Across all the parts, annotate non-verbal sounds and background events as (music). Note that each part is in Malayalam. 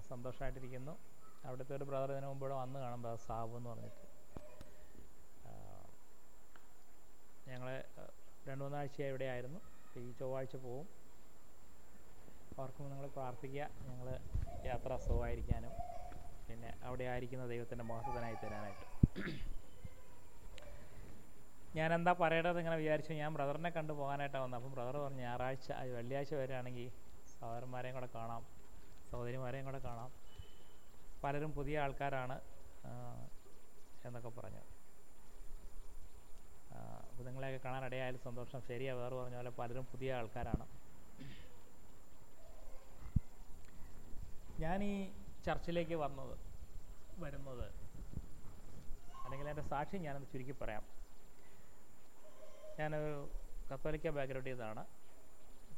സന്തോഷമായിട്ടിരിക്കുന്നു അവിടുത്തെ ഒരു ബ്രദർ ഇതിനു മുമ്പ് വന്ന് കാണും ബ്രദർ സാബു എന്ന് പറഞ്ഞിട്ട്. ഞങ്ങൾ രണ്ട് മൂന്നാഴ്ചയായി ഇവിടെ ആയിരുന്നു. ഈ ചൊവ്വാഴ്ച പോവും. ഓർക്കുമ്പോൾ നിങ്ങൾ പ്രാർത്ഥിക്കുക. ഞങ്ങൾ യാത്ര സുഖമായിരിക്കാനും. പിന്നെ അവിടെ ആയിരിക്കുന്ന ദൈവത്തിന്റെ മഹത്വനായി തരാനായിട്ട്. ഞാൻ എന്താ പറയേണ്ടത് ഇങ്ങനെ വിചാരിച്ചു. ഞാൻ ബ്രദറിനെ കണ്ടു പോകാനായിട്ടാണ് വന്നത്. അപ്പം ബ്രദർ പറഞ്ഞു ഞായറാഴ്ച വെള്ളിയാഴ്ച വരികയാണെങ്കിൽ സഹോദരന്മാരെയും കൂടെ കാണാം. സഹോദരിമാരെയും കൂടെ കാണാം. പലരും പുതിയ ആൾക്കാരാണ് എന്നൊക്കെ പറഞ്ഞു. അപ്പോൾ നിങ്ങളെയൊക്കെ കാണാൻ ഇടയായാലും സന്തോഷം. ശരിയാ വേറെ പറഞ്ഞ പോലെ പലരും പുതിയ ആൾക്കാരാണ്. ഞാൻ ഈ ചർച്ചിലേക്ക് വന്നത് വരുന്നത് അല്ലെങ്കിൽ എന്റെ സാക്ഷി ഞാനൊന്ന് ചുരുക്കി പറയാം. ഞാനൊരു കത്തോലിക്ക ബാക്ക്ഗ്രൗണ്ടിൽ നിന്നാണ്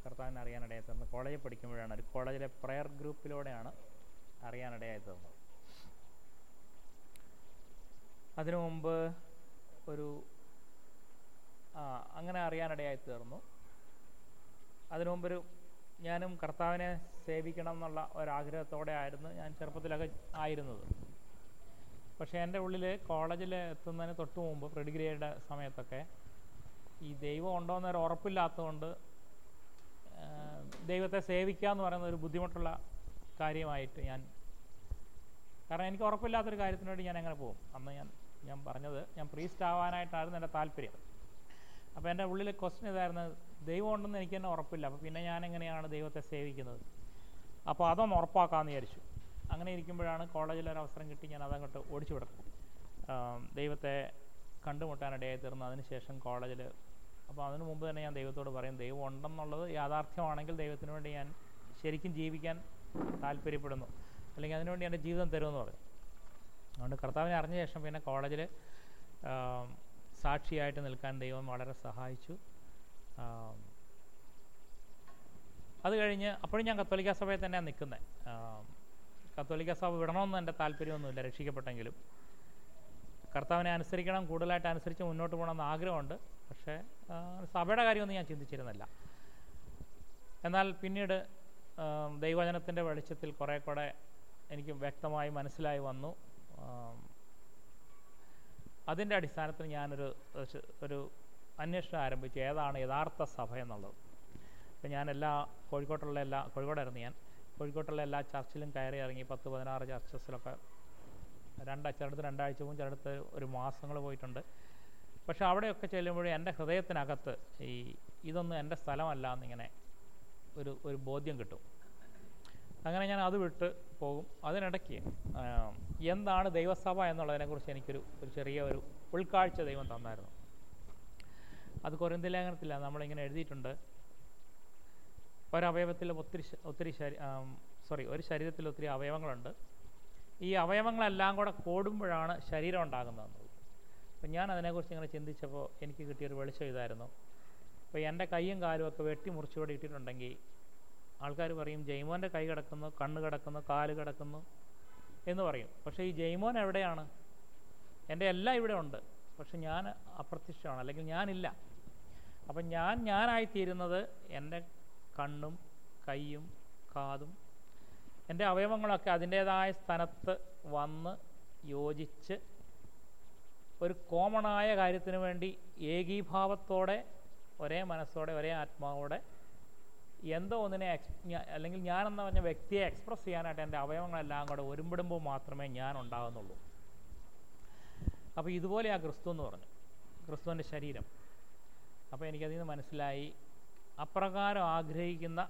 കർത്താവിനെ അറിയാനിടയായി തീർന്നത്. കോളേജിൽ പഠിക്കുമ്പോഴാണ് ഒരു കോളേജിലെ പ്രയർ ഗ്രൂപ്പിലൂടെയാണ് അറിയാനിടയായി തീർന്നത്. അതിനു മുമ്പ് ഒരു അങ്ങനെ അറിയാനിടയായി തീർന്നു. അതിനു മുമ്പൊരു ഞാനും കർത്താവിനെ സേവിക്കണം എന്നുള്ള ഒരാഗ്രഹത്തോടെ ആയിരുന്നു ഞാൻ ചെറുപ്പത്തിലൊക്കെ ആയിരുന്നത്. പക്ഷേ എന്റെ ഉള്ളിൽ കോളേജിൽ എത്തുന്നതിന് തൊട്ട് മുമ്പ് പ്രിഡിഗ്രിയുടെ സമയത്തൊക്കെ ഈ ദൈവം ഉണ്ടോ എന്നൊരു ഉറപ്പില്ലാത്തതുകൊണ്ട് ദൈവത്തെ സേവിക്കുക എന്ന് പറയുന്ന ഒരു ബുദ്ധിമുട്ടുള്ള കാര്യമായിട്ട് ഞാൻ കാരണം എനിക്ക് ഉറപ്പില്ലാത്തൊരു കാര്യത്തിന് വേണ്ടി ഞാൻ എങ്ങനെ പോകും. അന്ന് ഞാൻ ഞാൻ പറഞ്ഞത് ഞാൻ പ്രീസ്റ്റ് ആവാനായിട്ടായിരുന്നു എന്റെ താല്പര്യം. അപ്പോൾ എന്റെ ഉള്ളിൽ ക്വസ്റ്റ്യൻ ഇതായിരുന്നു ദൈവം ഉണ്ടെന്ന് എനിക്ക് തന്നെ ഉറപ്പില്ല. അപ്പോൾ പിന്നെ ഞാൻ എങ്ങനെയാണ് ദൈവത്തെ സേവിക്കുന്നത്? അപ്പോൾ അതൊന്ന് ഉറപ്പാക്കാമെന്ന് വിചാരിച്ചു. അങ്ങനെ ഇരിക്കുമ്പോഴാണ് കോളേജിൽ ഒരു അവസരം കിട്ടി ഞാൻ അതങ്ങോട്ട് ഓടിച്ചു വിടും ദൈവത്തെ കണ്ടുമുട്ടാനിടയായി തീർന്നു. അതിനുശേഷം കോളേജിൽ അപ്പോൾ അതിനു മുമ്പ് തന്നെ ഞാൻ ദൈവത്തോട് പറയും ദൈവം ഉണ്ടെന്നുള്ളത് യാഥാർത്ഥ്യമാണെങ്കിൽ ദൈവത്തിന് വേണ്ടി ഞാൻ ശരിക്കും ജീവിക്കാൻ താല്പര്യപ്പെടുന്നു. അല്ലെങ്കിൽ അതിനുവേണ്ടി എന്റെ ജീവിതം തരുമെന്ന് പറയും. അതുകൊണ്ട് കർത്താവിനെ അറിഞ്ഞ ശേഷം പിന്നെ കോളേജിൽ സാക്ഷിയായിട്ട് നിൽക്കാൻ ദൈവം വളരെ സഹായിച്ചു. അത് കഴിഞ്ഞ് അപ്പോഴും ഞാൻ കത്തോലിക്ക സഭയിൽ തന്നെയാണ് നിൽക്കുന്നത്. കത്തോലിക്ക സഭ വിടണമെന്ന് എന്റെ താല്പര്യമൊന്നുമില്ല രക്ഷിക്കപ്പെട്ടെങ്കിലും. കർത്താവിനെ അനുസരിക്കണം കൂടുതലായിട്ട് അനുസരിച്ച് മുന്നോട്ട് പോകണമെന്ന് ആഗ്രഹമുണ്ട്. പക്ഷേ സഭയുടെ കാര്യമൊന്നും ഞാൻ ചിന്തിച്ചിരുന്നില്ല. എന്നാൽ പിന്നീട് ദൈവജനത്തിന്റെ വെളിച്ചത്തിൽ കുറേ കൂടെ എനിക്ക് വ്യക്തമായി മനസ്സിലായി വന്നു. അതിന്റെ അടിസ്ഥാനത്തിൽ ഞാനൊരു ഒരു- അന്വേഷണം ആരംഭിച്ചു. ഏതാണ് യഥാർത്ഥ സഭ എന്നുള്ളത്. ഇപ്പം ഞാൻ എല്ലാ കോഴിക്കോട്ടുള്ള എല്ലാ കോഴിക്കോടായിരുന്നു ഞാൻ. കോഴിക്കോട്ടുള്ള എല്ലാ ചർച്ചിലും കയറി ഇറങ്ങി പത്ത് പതിനാറ് ചർച്ചസിലൊക്കെ രണ്ട് ചിലടത്ത് രണ്ടാഴ്ച മുമ്പ് ചിലടത്ത് ഒരു മാസങ്ങൾ പോയിട്ടുണ്ട്. പക്ഷെ അവിടെയൊക്കെ ചെല്ലുമ്പോഴേ എന്റെ ഹൃദയത്തിനകത്ത് ഈ ഇതൊന്നും എന്റെ സ്ഥലമല്ല എന്നിങ്ങനെ ഒരു ഒരു ബോധ്യം കിട്ടും. അങ്ങനെ ഞാൻ അത് വിട്ട് പോകും. അതിനിടയ്ക്ക് എന്താണ് ദൈവസഭ എന്നുള്ളതിനെക്കുറിച്ച് എനിക്കൊരു ഒരു ചെറിയ ഒരു ഉൾക്കാഴ്ച ദൈവം തന്നായിരുന്നു. അത് കൊരിന്ത ലേഖനത്തില്ല നമ്മളിങ്ങനെ എഴുതിയിട്ടുണ്ട്. ഒരവയവത്തിൽ ഒത്തിരി ഒത്തിരി ശരീ സോറി ഒരു ശരീരത്തിൽ ഒത്തിരി അവയവങ്ങളുണ്ട്. ഈ അവയവങ്ങളെല്ലാം കൂടെ കൂടുമ്പോഴാണ് ശരീരം ഉണ്ടാകുന്നതെന്നുള്ളത് അപ്പം ഞാൻ അതിനെക്കുറിച്ച് ഇങ്ങനെ ചിന്തിച്ചപ്പോൾ എനിക്ക് കിട്ടിയൊരു വെളിച്ചം ഇതായിരുന്നു. അപ്പോൾ എന്റെ കൈയും കാലും ഒക്കെ വെട്ടി മുറിച്ചുകൂടെ ഇട്ടിട്ടുണ്ടെങ്കിൽ ആൾക്കാർ പറയും ജയ്മോന്റെ കൈ കിടക്കുന്നു കണ്ണ് കിടക്കുന്നു കാൽ കിടക്കുന്നു എന്ന് പറയും. പക്ഷേ ഈ ജയ്മോൻ എവിടെയാണ്? എന്റെ എല്ലാം ഇവിടെ ഉണ്ട്. പക്ഷെ ഞാൻ അപ്രത്യക്ഷമാണ് അല്ലെങ്കിൽ ഞാനില്ല. അപ്പം ഞാൻ ഞാനായിത്തീരുന്നത് എന്റെ കണ്ണും കൈയും കാതും എന്റെ അവയവങ്ങളൊക്കെ അതിന്റേതായ സ്ഥലത്ത് വന്ന് യോജിച്ച് ഒരു കോമണായ കാര്യത്തിന് വേണ്ടി ഏകീഭാവത്തോടെ ഒരേ മനസ്സോടെ ഒരേ ആത്മാവോടെ എന്തോ ഒന്നിനെ എക്സ് അല്ലെങ്കിൽ ഞാനെന്ന് പറഞ്ഞ വ്യക്തിയെ എക്സ്പ്രസ് ചെയ്യാനായിട്ട് എന്റെ അവയവങ്ങളെല്ലാം കൂടെ ഒരുമ്പിടുമ്പോൾ മാത്രമേ ഞാൻ ഉണ്ടാകുന്നുള്ളൂ അപ്പോൾ ഇതുപോലെയാ ക്രിസ്തു എന്ന് പറഞ്ഞു. ക്രിസ്തുവിന്റെ ശരീരം. അപ്പോൾ എനിക്കതിൽ നിന്ന് മനസ്സിലായി. അപ്രകാരം ആഗ്രഹിക്കുന്ന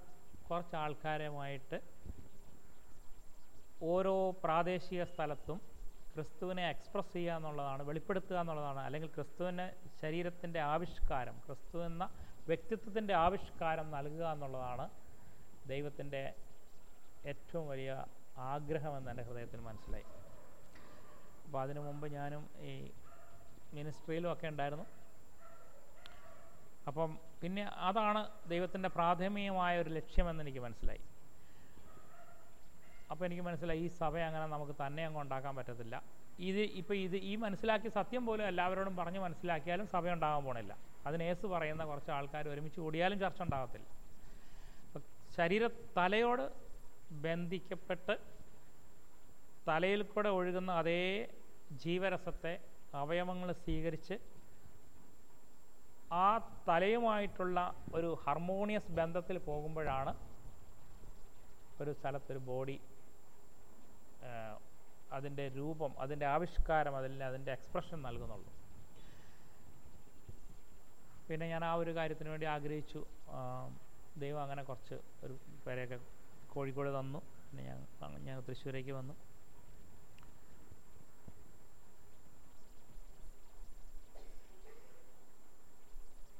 കുറച്ച് ആൾക്കാരുമായിട്ട് ഓരോ പ്രാദേശിക സ്ഥലത്തും ക്രിസ്തുവിനെ എക്സ്പ്രസ് ചെയ്യുക എന്നുള്ളതാണ് വെളിപ്പെടുത്തുക എന്നുള്ളതാണ്. അല്ലെങ്കിൽ ക്രിസ്തുവിന്റെ ശരീരത്തിന്റെ ആവിഷ്കാരം ക്രിസ്തു എന്ന വ്യക്തിത്വത്തിന്റെ ആവിഷ്കാരം നൽകുക എന്നുള്ളതാണ് ദൈവത്തിന്റെ ഏറ്റവും വലിയ ആഗ്രഹമെന്ന് എന്റെ ഹൃദയത്തിൽ മനസ്സിലായി. അപ്പോൾ അതിനു മുമ്പ് ഞാനും ഈ മിനിസ്ട്രിയിലും ഒക്കെ ഉണ്ടായിരുന്നു. അപ്പം പിന്നെ അതാണ് ദൈവത്തിന്റെ പ്രാഥമികമായ ഒരു ലക്ഷ്യമെന്ന് എനിക്ക് മനസ്സിലായി. അപ്പോൾ എനിക്ക് മനസ്സിലായി ഈ സഭ അങ്ങനെ നമുക്ക് തന്നെ അങ്ങ് ഉണ്ടാക്കാൻ പറ്റത്തില്ല. ഇത് ഇപ്പോൾ ഇത് ഈ മനസ്സിലാക്കിയ സത്യം പോലും എല്ലാവരോടും പറഞ്ഞ് മനസ്സിലാക്കിയാലും സഭ ഉണ്ടാകാൻ പോണില്ല. അതിന് പറയുന്ന കുറച്ച് ആൾക്കാർ ഒരുമിച്ച് കൂടിയാലും ചർച്ച ഉണ്ടാകത്തില്ല. ശരീര തലയോട് ബന്ധിക്കപ്പെട്ട് തലയിൽ കൂടെ ഒഴുകുന്ന അതേ ജീവരസത്തെ അവയവങ്ങൾ സ്വീകരിച്ച് ആ തലയുമായിട്ടുള്ള ഒരു ഹാർമോണിയസ് ബന്ധത്തിൽ പോകുമ്പോഴാണ് ഒരു സ്ഥലത്തൊരു ബോഡി അതിന്റെ രൂപം അതിന്റെ ആവിഷ്കാരം അതിൽ അതിന്റെ എക്സ്പ്രഷൻ നൽകുന്നുള്ളൂ. പിന്നെ ഞാൻ ആ ഒരു കാര്യത്തിന് വേണ്ടി ആഗ്രഹിച്ചു. ദൈവം അങ്ങനെ കുറച്ച് ഒരു പേരെയൊക്കെ കോഴിക്കോട് തന്നു. പിന്നെ ഞാൻ ഞാൻ തൃശ്ശൂരേക്ക് വന്നു.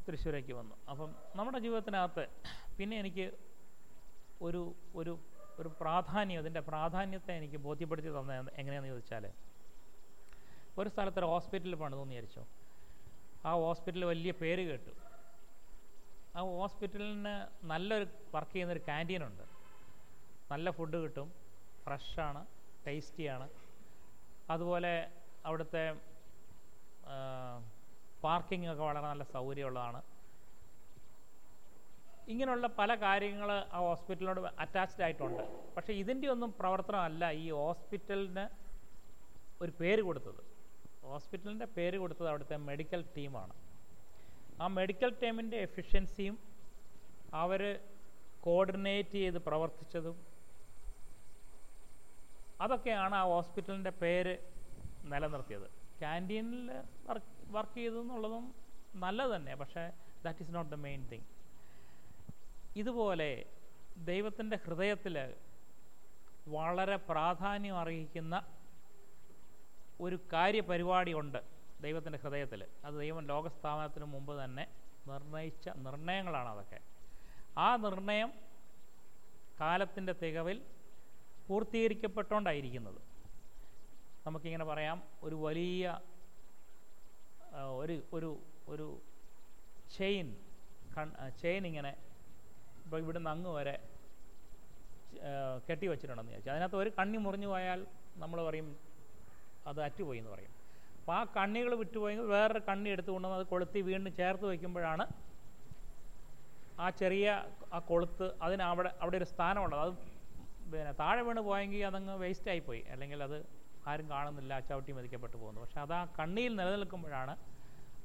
തൃശ്ശൂരേക്ക് വന്നു. അപ്പം നമ്മുടെ ജീവിതത്തിനകത്ത് പിന്നെ എനിക്ക് ഒരു ഒരു ഒരു പ്രാധാന്യം അതിന്റെ പ്രാധാന്യത്തെ എനിക്ക് ബോധ്യപ്പെടുത്തി തന്ന എങ്ങനെയാണെന്ന് ചോദിച്ചാൽ ഒരു സ്ഥലത്തൊരു ഹോസ്പിറ്റലിൽ പണിതെന്ന് വിചാരിച്ചോ. ആ ഹോസ്പിറ്റലിൽ വലിയ പേര് കേട്ടു. ആ ഹോസ്പിറ്റലിന് നല്ലൊരു വർക്ക് ചെയ്യുന്നൊരു ക്യാന്റീനുണ്ട് നല്ല ഫുഡ് കിട്ടും ഫ്രഷാണ് ടേസ്റ്റിയാണ്. അതുപോലെ അവിടുത്തെ പാർക്കിംഗ് ഒക്കെ വളരെ നല്ല സൗകര്യമുള്ളതാണ്. ഇങ്ങനെയുള്ള പല കാര്യങ്ങൾ ആ ഹോസ്പിറ്റലിനോട് അറ്റാച്ച്ഡ് ആയിട്ടുണ്ട്. പക്ഷേ ഇതിന്റെ ഒന്നും പ്രവർത്തനമല്ല ഈ ഹോസ്പിറ്റലിന് ഒരു പേര് കൊടുത്തത്. ഹോസ്പിറ്റലിന്റെ പേര് കൊടുത്തത് അവിടുത്തെ മെഡിക്കൽ ടീമാണ് ആ മെഡിക്കൽ ടീമിന്റെ എഫിഷ്യൻസിയും അവർ കോർഡിനേറ്റ് ചെയ്ത് പ്രവർത്തിച്ചതും അതൊക്കെയാണ് ആ ഹോസ്പിറ്റലിന്റെ പേര് നിലനിർത്തിയത്. ക്യാന്റീനിൽ വർക്ക് വർക്ക് ചെയ്തു എന്നുള്ളതും നല്ലത് തന്നെ. പക്ഷേ that is not the main thing ഇതുപോലെ ദൈവത്തിന്റെ ഹൃദയത്തിൽ വളരെ പ്രാധാന്യം അർഹിക്കുന്ന ഒരു കാര്യപരിപാടിയുണ്ട് ദൈവത്തിന്റെ ഹൃദയത്തിൽ. അത് ദൈവം ലോകസ്ഥാപനത്തിന് മുമ്പ് തന്നെ നിർണയിച്ച നിർണയങ്ങളാണ് അതൊക്കെ. ആ നിർണയം കാലത്തിന്റെ തികവിൽ പൂർത്തീകരിക്കപ്പെട്ടുകൊണ്ടായിരിക്കുന്നത് നമുക്കിങ്ങനെ പറയാം ഒരു വലിയ ഒരു ഒരു ഒരു ചെയിൻ ചെയിൻ ഇങ്ങനെ ഇപ്പോൾ ഇവിടുന്ന് അങ്ങ് വരെ ആ, കെട്ടി വെച്ചിട്ടുണ്ടെന്ന് വിചാരിച്ചു. അതിനകത്ത് ഒരു കണ്ണി മുറിഞ്ഞു പോയാൽ നമ്മൾ പറയും അത് അറ്റുപോയി എന്ന് പറയും. അപ്പോൾ ആ കണ്ണികൾ വിട്ടുപോയെങ്കിൽ വേറൊരു കണ്ണി എടുത്തുകൊണ്ട് അത് കൊളുത്തി വീണ്ടും ചേർത്ത് വയ്ക്കുമ്പോഴാണ് ആ ചെറിയ ആ കൊളുത്ത് അതിന് അവിടെ അവിടെ ഒരു സ്ഥാനമുള്ളത്. അത് പിന്നെ താഴെ വീണ് പോയെങ്കിൽ അതങ്ങ് വേസ്റ്റ് ആയിപ്പോയി. അല്ലെങ്കിൽ അത് ആരും കാണുന്നില്ല ചവിട്ടി മതിക്കപ്പെട്ടു പോകുന്നു. പക്ഷെ അത് ആ കണ്ണിയിൽ നിലനിൽക്കുമ്പോഴാണ്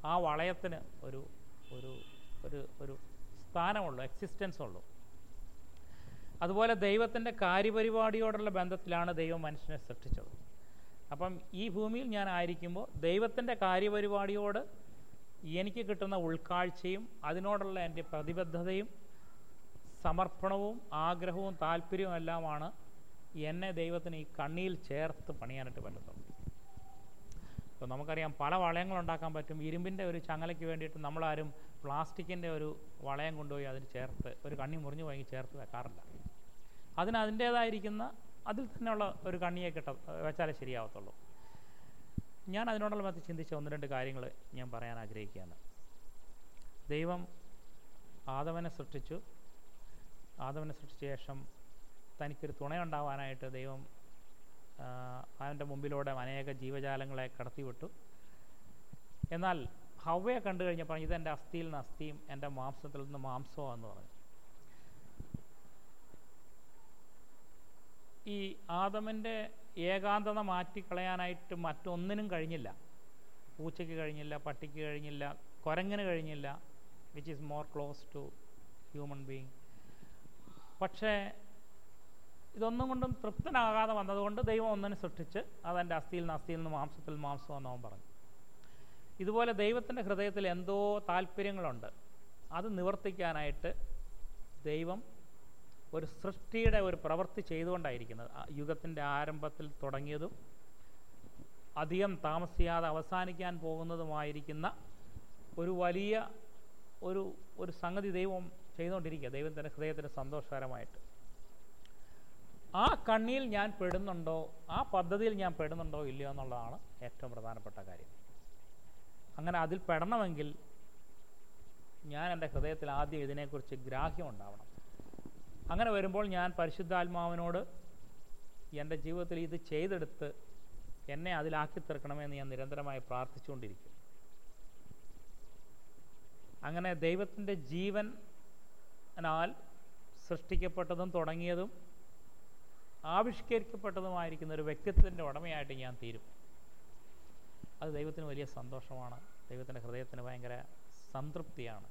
ആ വളയത്തിന് ഒരു ഒരു ഒരു ഒരു സ്ഥാനമുള്ളൂ എക്സിസ്റ്റൻസ് ഉള്ളൂ. അതുപോലെ ദൈവത്തിന്റെ കാര്യപരിപാടിയോടുള്ള ബന്ധത്തിലാണ് ദൈവം മനുഷ്യനെ സൃഷ്ടിച്ചത്. അപ്പം ഈ ഭൂമിയിൽ ഞാൻ ആയിരിക്കുമ്പോൾ ദൈവത്തിന്റെ കാര്യപരിപാടിയോട് എനിക്ക് കിട്ടുന്ന ഉൾക്കാഴ്ചയും അതിനോടുള്ള എന്റെ പ്രതിബദ്ധതയും സമർപ്പണവും ആഗ്രഹവും താല്പര്യവും എല്ലാമാണ് എന്നെ ദൈവത്തിന് ഈ കണ്ണിയിൽ ചേർത്ത് പണിയാനായിട്ട് പറ്റത്തുള്ളൂ ഇപ്പോൾ നമുക്കറിയാം പല വളയങ്ങൾ ഉണ്ടാക്കാൻ പറ്റും. ഇരുമ്പിന്റെ ഒരു ചങ്ങലയ്ക്ക് വേണ്ടിയിട്ട് നമ്മളാരും പ്ലാസ്റ്റിക്കിന്റെ ഒരു വളയം കൊണ്ടുപോയി അതിന് ചേർത്ത് ഒരു കണ്ണി മുറിഞ്ഞു പോയി ചേർത്ത് വെക്കാറില്ല. അതിന് അതിന്റേതായിരിക്കുന്ന അതിൽ തന്നെയുള്ള ഒരു കണ്ണിയെ കിട്ട വെച്ചാലേ ശരിയാവത്തുള്ളൂ. ഞാൻ അതിനോടുള്ള മറ്റ് ചിന്തിച്ച ഒന്ന് രണ്ട് കാര്യങ്ങൾ ഞാൻ പറയാൻ ആഗ്രഹിക്കുകയാണ്. ദൈവം ആദവനെ സൃഷ്ടിച്ചു. ആദവനെ സൃഷ്ടിച്ച ശേഷം തനിക്കൊരു തുണയുണ്ടാവാനായിട്ട് ദൈവം അവന്റെ മുമ്പിലൂടെ അനേക ജീവജാലങ്ങളെ കടത്തിവിട്ടു. എന്നാൽ ഹവയെ കണ്ടു കഴിഞ്ഞപ്പോൾ ഇതെന്റെ അസ്ഥിയിൽ നിന്ന് അസ്ഥിയും എന്റെ മാംസത്തിൽ നിന്ന് മാംസവും എന്ന് പറഞ്ഞു. ഈ ആദമിന്റെ ഏകാന്തത മാറ്റിക്കളയാനായിട്ട് മറ്റൊന്നിനും കഴിഞ്ഞില്ല. പൂച്ചയ്ക്ക് കഴിഞ്ഞില്ല പട്ടിക്ക് കഴിഞ്ഞില്ല കുരങ്ങിന് കഴിഞ്ഞില്ല which is more close to human being പക്ഷേ ഇതൊന്നും കൊണ്ടും തൃപ്തനാകാതെ വന്നതുകൊണ്ട് ദൈവം ഒന്നിനെ സൃഷ്ടിച്ച് അതെന്റെ അസ്ഥിയിൽ നിന്ന് അസ്ഥിയിൽ നിന്ന് മാംസത്തിൽ മാംസം എന്നവൻ പറഞ്ഞു. ഇതുപോലെ ദൈവത്തിന്റെ ഹൃദയത്തിൽ എന്തോ താല്പര്യങ്ങളുണ്ട്. അത് നിവർത്തിക്കാനായിട്ട് ദൈവം ഒരു സൃഷ്ടിയുടെ ഒരു പ്രവൃത്തി ചെയ്തുകൊണ്ടായിരിക്കുന്നത്. യുഗത്തിന്റെ ആരംഭത്തിൽ തുടങ്ങിയതും അധികം താമസിയാതെ അവസാനിക്കാൻ പോകുന്നതുമായിരിക്കുന്ന ഒരു വലിയ ഒരു ഒരു സംഗതി ദൈവം ചെയ്തുകൊണ്ടിരിക്കുക. ദൈവത്തിന്റെ ഹൃദയത്തിന് സന്തോഷകരമായിട്ട്. ആ കണ്ണിയിൽ ഞാൻ പെടുന്നുണ്ടോ? ആ പദ്ധതിയിൽ ഞാൻ പെടുന്നുണ്ടോ? ഇല്ലയോ എന്നുള്ളതാണ് ഏറ്റവും പ്രധാനപ്പെട്ട കാര്യം. അങ്ങനെ അതിൽ പെടണമെങ്കിൽ ഞാൻ എന്റെ ഹൃദയത്തിൽ ആദ്യം ഇതിനെക്കുറിച്ച് ഗ്രാഹ്യം ഉണ്ടാവണം. അങ്ങനെ വരുമ്പോൾ ഞാൻ പരിശുദ്ധാത്മാവിനോട് എന്റെ ജീവിതത്തിൽ ഇത് ചെയ്തെടുത്ത് എന്നെ അതിലാക്കി തീർക്കണമെന്ന് ഞാൻ നിരന്തരമായി പ്രാർത്ഥിച്ചുകൊണ്ടിരിക്കും. അങ്ങനെ ദൈവത്തിന്റെ ജീവനാൽ സൃഷ്ടിക്കപ്പെട്ടതും തുടങ്ങിയതും ആവിഷ്കരിക്കപ്പെട്ടതുമായിരിക്കുന്ന ഒരു വ്യക്തിത്വത്തിന്റെ ഉടമയായിട്ട് ഞാൻ തീരും. അത് ദൈവത്തിന് വലിയ സന്തോഷമാണ്. ദൈവത്തിന്റെ ഹൃദയത്തിന് ഭയങ്കര സംതൃപ്തിയാണ്.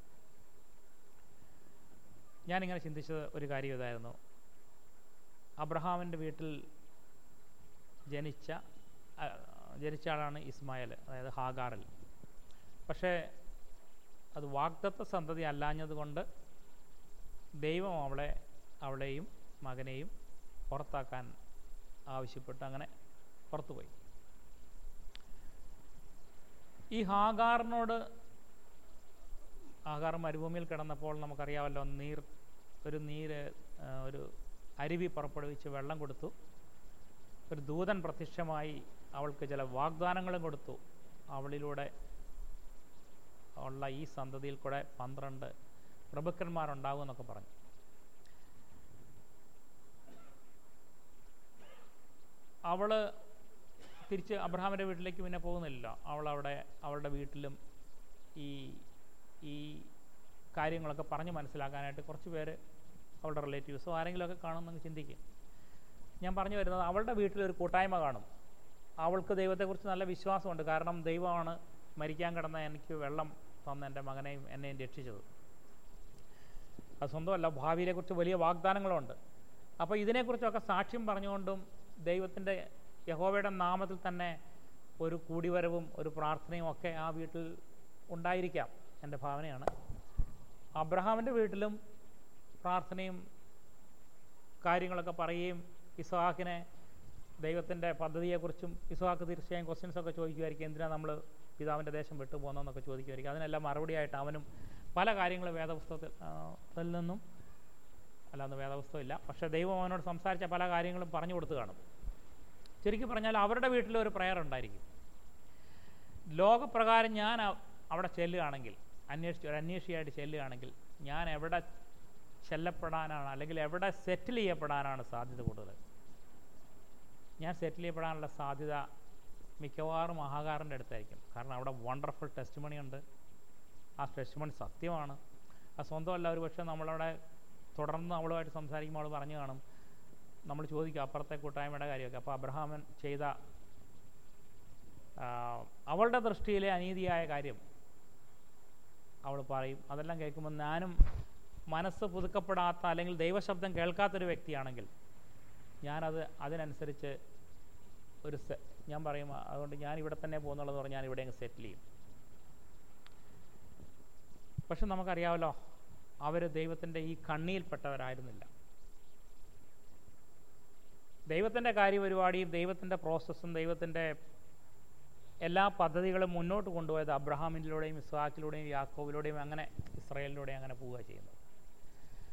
ഞാനിങ്ങനെ ചിന്തിച്ചത് ഒരു കാര്യം ഇതായിരുന്നു. അബ്രഹാമിന്റെ വീട്ടിൽ ജനിച്ച ജനിച്ച ആളാണ് ഇസ്മായിൽ അതായത് ഹാഗാറിൽ. പക്ഷേ അത് വാഗ്ദത്ത സന്തതി അല്ലാഞ്ഞതുകൊണ്ട് ദൈവം അവളെ അവളെയും മകനെയും പുറത്താക്കാൻ ആവശ്യപ്പെട്ട് അങ്ങനെ പുറത്തുപോയി ഈ ഹാഗാറിനോട് ആഹാർ മരുഭൂമിയിൽ കിടന്നപ്പോൾ നമുക്കറിയാമല്ലോ നീർ ഒരു നീര് ഒരു അരുവി പുറപ്പെടുവിച്ച് വെള്ളം കൊടുത്തു. ഒരു ദൂതൻ പ്രത്യക്ഷമായി അവൾക്ക് ചില വാഗ്ദാനങ്ങളും കൊടുത്തു. അവളിലൂടെ ഉള്ള ഈ സന്തതിയിൽ കൂടെ പന്ത്രണ്ട് പ്രഭുക്കന്മാരുണ്ടാകും എന്നൊക്കെ പറഞ്ഞു. അവൾ തിരിച്ച് അബ്രഹാമിന്റെ വീട്ടിലേക്ക് പിന്നെ പോകുന്നില്ല. അവൾ അവിടെ അവളുടെ വീട്ടിലും ഈ ഈ കാര്യങ്ങളൊക്കെ പറഞ്ഞ് മനസ്സിലാക്കാനായിട്ട് കുറച്ച് പേര് അവളുടെ റിലേറ്റീവ്സോ ആരെങ്കിലുമൊക്കെ കാണുമെന്ന് ചിന്തിക്കും. ഞാൻ പറഞ്ഞു വരുന്നത് അവളുടെ വീട്ടിലൊരു കൂട്ടായ്മ കാണും. അവൾക്ക് ദൈവത്തെക്കുറിച്ച് നല്ല വിശ്വാസമുണ്ട്. കാരണം ദൈവമാണ് മരിക്കാൻ കിടന്ന എനിക്ക് വെള്ളം തന്ന എന്റെ മകനെയും എന്നെയും രക്ഷിച്ചത്. അത് സ്വന്തമല്ല ഭാവിയിലെക്കുറിച്ച് വലിയ വാഗ്ദാനങ്ങളുണ്ട്. അപ്പോൾ ഇതിനെക്കുറിച്ചൊക്കെ സാക്ഷ്യം പറഞ്ഞുകൊണ്ടും ദൈവത്തിന്റെ യഹോവയുടെ നാമത്തിൽ തന്നെ ഒരു കൂടിവരവും ഒരു പ്രാർത്ഥനയും ഒക്കെ ആ വീട്ടിൽ ഉണ്ടായിരിക്കാം എന്റെ ഭാവനയാണ്. അബ്രഹാമിന്റെ വീട്ടിലും പ്രാർത്ഥനയും കാര്യങ്ങളൊക്കെ പറയുകയും ഇസ്ഹാക്കിനെ ദൈവത്തിന്റെ പദ്ധതിയെക്കുറിച്ചും ഇസ്ഹാക്ക് തീർച്ചയായും ക്വസ്റ്റ്യൻസൊക്കെ ചോദിക്കുമായിരിക്കും. എന്തിനാണ് നമ്മൾ പിതാവിന്റെ ദേശം വിട്ടു പോകുന്നതെന്നൊക്കെ ചോദിക്കുമായിരിക്കും. അതിനെല്ലാം മറുപടിയായിട്ട് അവനും പല കാര്യങ്ങളും വേദപുസ്തകത്തിൽ നിന്നും. അല്ലാന്ന് വേദപുസ്തകം ഇല്ല. പക്ഷേ ദൈവം അവനോട് സംസാരിച്ച പല കാര്യങ്ങളും പറഞ്ഞു കൊടുത്തു കാണും. ശരിക്കും പറഞ്ഞാൽ അവരുടെ വീട്ടിൽ ഒരു പ്രയർ ഉണ്ടായിരിക്കും. ലോകപ്രകാരം ഞാൻ അവിടെ ചെല്ലുകയാണെങ്കിൽ അന്വേഷിച്ച് ഒരു അന്വേഷിയായിട്ട് ചെല്ലുകയാണെങ്കിൽ ഞാൻ എവിടെ ചെല്ലപ്പെടാനാണ് അല്ലെങ്കിൽ എവിടെ സെറ്റിൽ ചെയ്യപ്പെടാനാണ് സാധ്യത കൂടുതൽ. ഞാൻ സെറ്റിൽ ചെയ്യപ്പെടാനുള്ള സാധ്യത മിക്കവാറും മഹാകാരന്റെ അടുത്തായിരിക്കും. കാരണം അവിടെ വണ്ടർഫുൾ ടെസ്റ്റ് മണി ഉണ്ട്. ആ ടെസ്റ്റ് മണി സത്യമാണ്. ആ സ്വന്തമല്ല ഒരു പക്ഷേ നമ്മളവിടെ തുടർന്ന് അവളുമായിട്ട് സംസാരിക്കുമ്പോൾ അവൾ പറഞ്ഞു കാണും. നമ്മൾ ചോദിക്കും അപ്പുറത്തെ കൂട്ടായ്മയുടെ കാര്യമൊക്കെ. അപ്പോൾ അബ്രഹാമൻ ചെയ്ത അവളുടെ ദൃഷ്ടിയിലെ അനീതിയായ കാര്യം അവൾ പറയും. അതെല്ലാം കേൾക്കുമ്പോൾ ഞാനും മനസ്സ് പുതുക്കപ്പെടാത്ത അല്ലെങ്കിൽ ദൈവശബ്ദം കേൾക്കാത്തൊരു വ്യക്തിയാണെങ്കിൽ ഞാനത് അതിനനുസരിച്ച് ഒരു ഞാൻ പറയും അതുകൊണ്ട് ഞാൻ ഇവിടെ തന്നെ പോകുന്നുള്ളത് പറഞ്ഞാൽ ഞാൻ ഇവിടെ അങ്ങ് സെറ്റിൽ ചെയ്യും. പക്ഷെ നമുക്കറിയാമല്ലോ അവർ ദൈവത്തിന്റെ ഈ കണ്ണിയിൽപ്പെട്ടവരായിരുന്നില്ല. ദൈവത്തിന്റെ കാര്യപരിപാടിയും ദൈവത്തിന്റെ പ്രോസസ്സും ദൈവത്തിന്റെ എല്ലാ പദ്ധതികളും മുന്നോട്ട് കൊണ്ടുപോയത് അബ്രഹാമിലൂടെയും ഇസ്ഹാക്കിലൂടെയും യാക്കോബിലൂടെയും അങ്ങനെ ഇസ്രയേലിലൂടെയും അങ്ങനെ പോവുക ചെയ്യുന്നത്.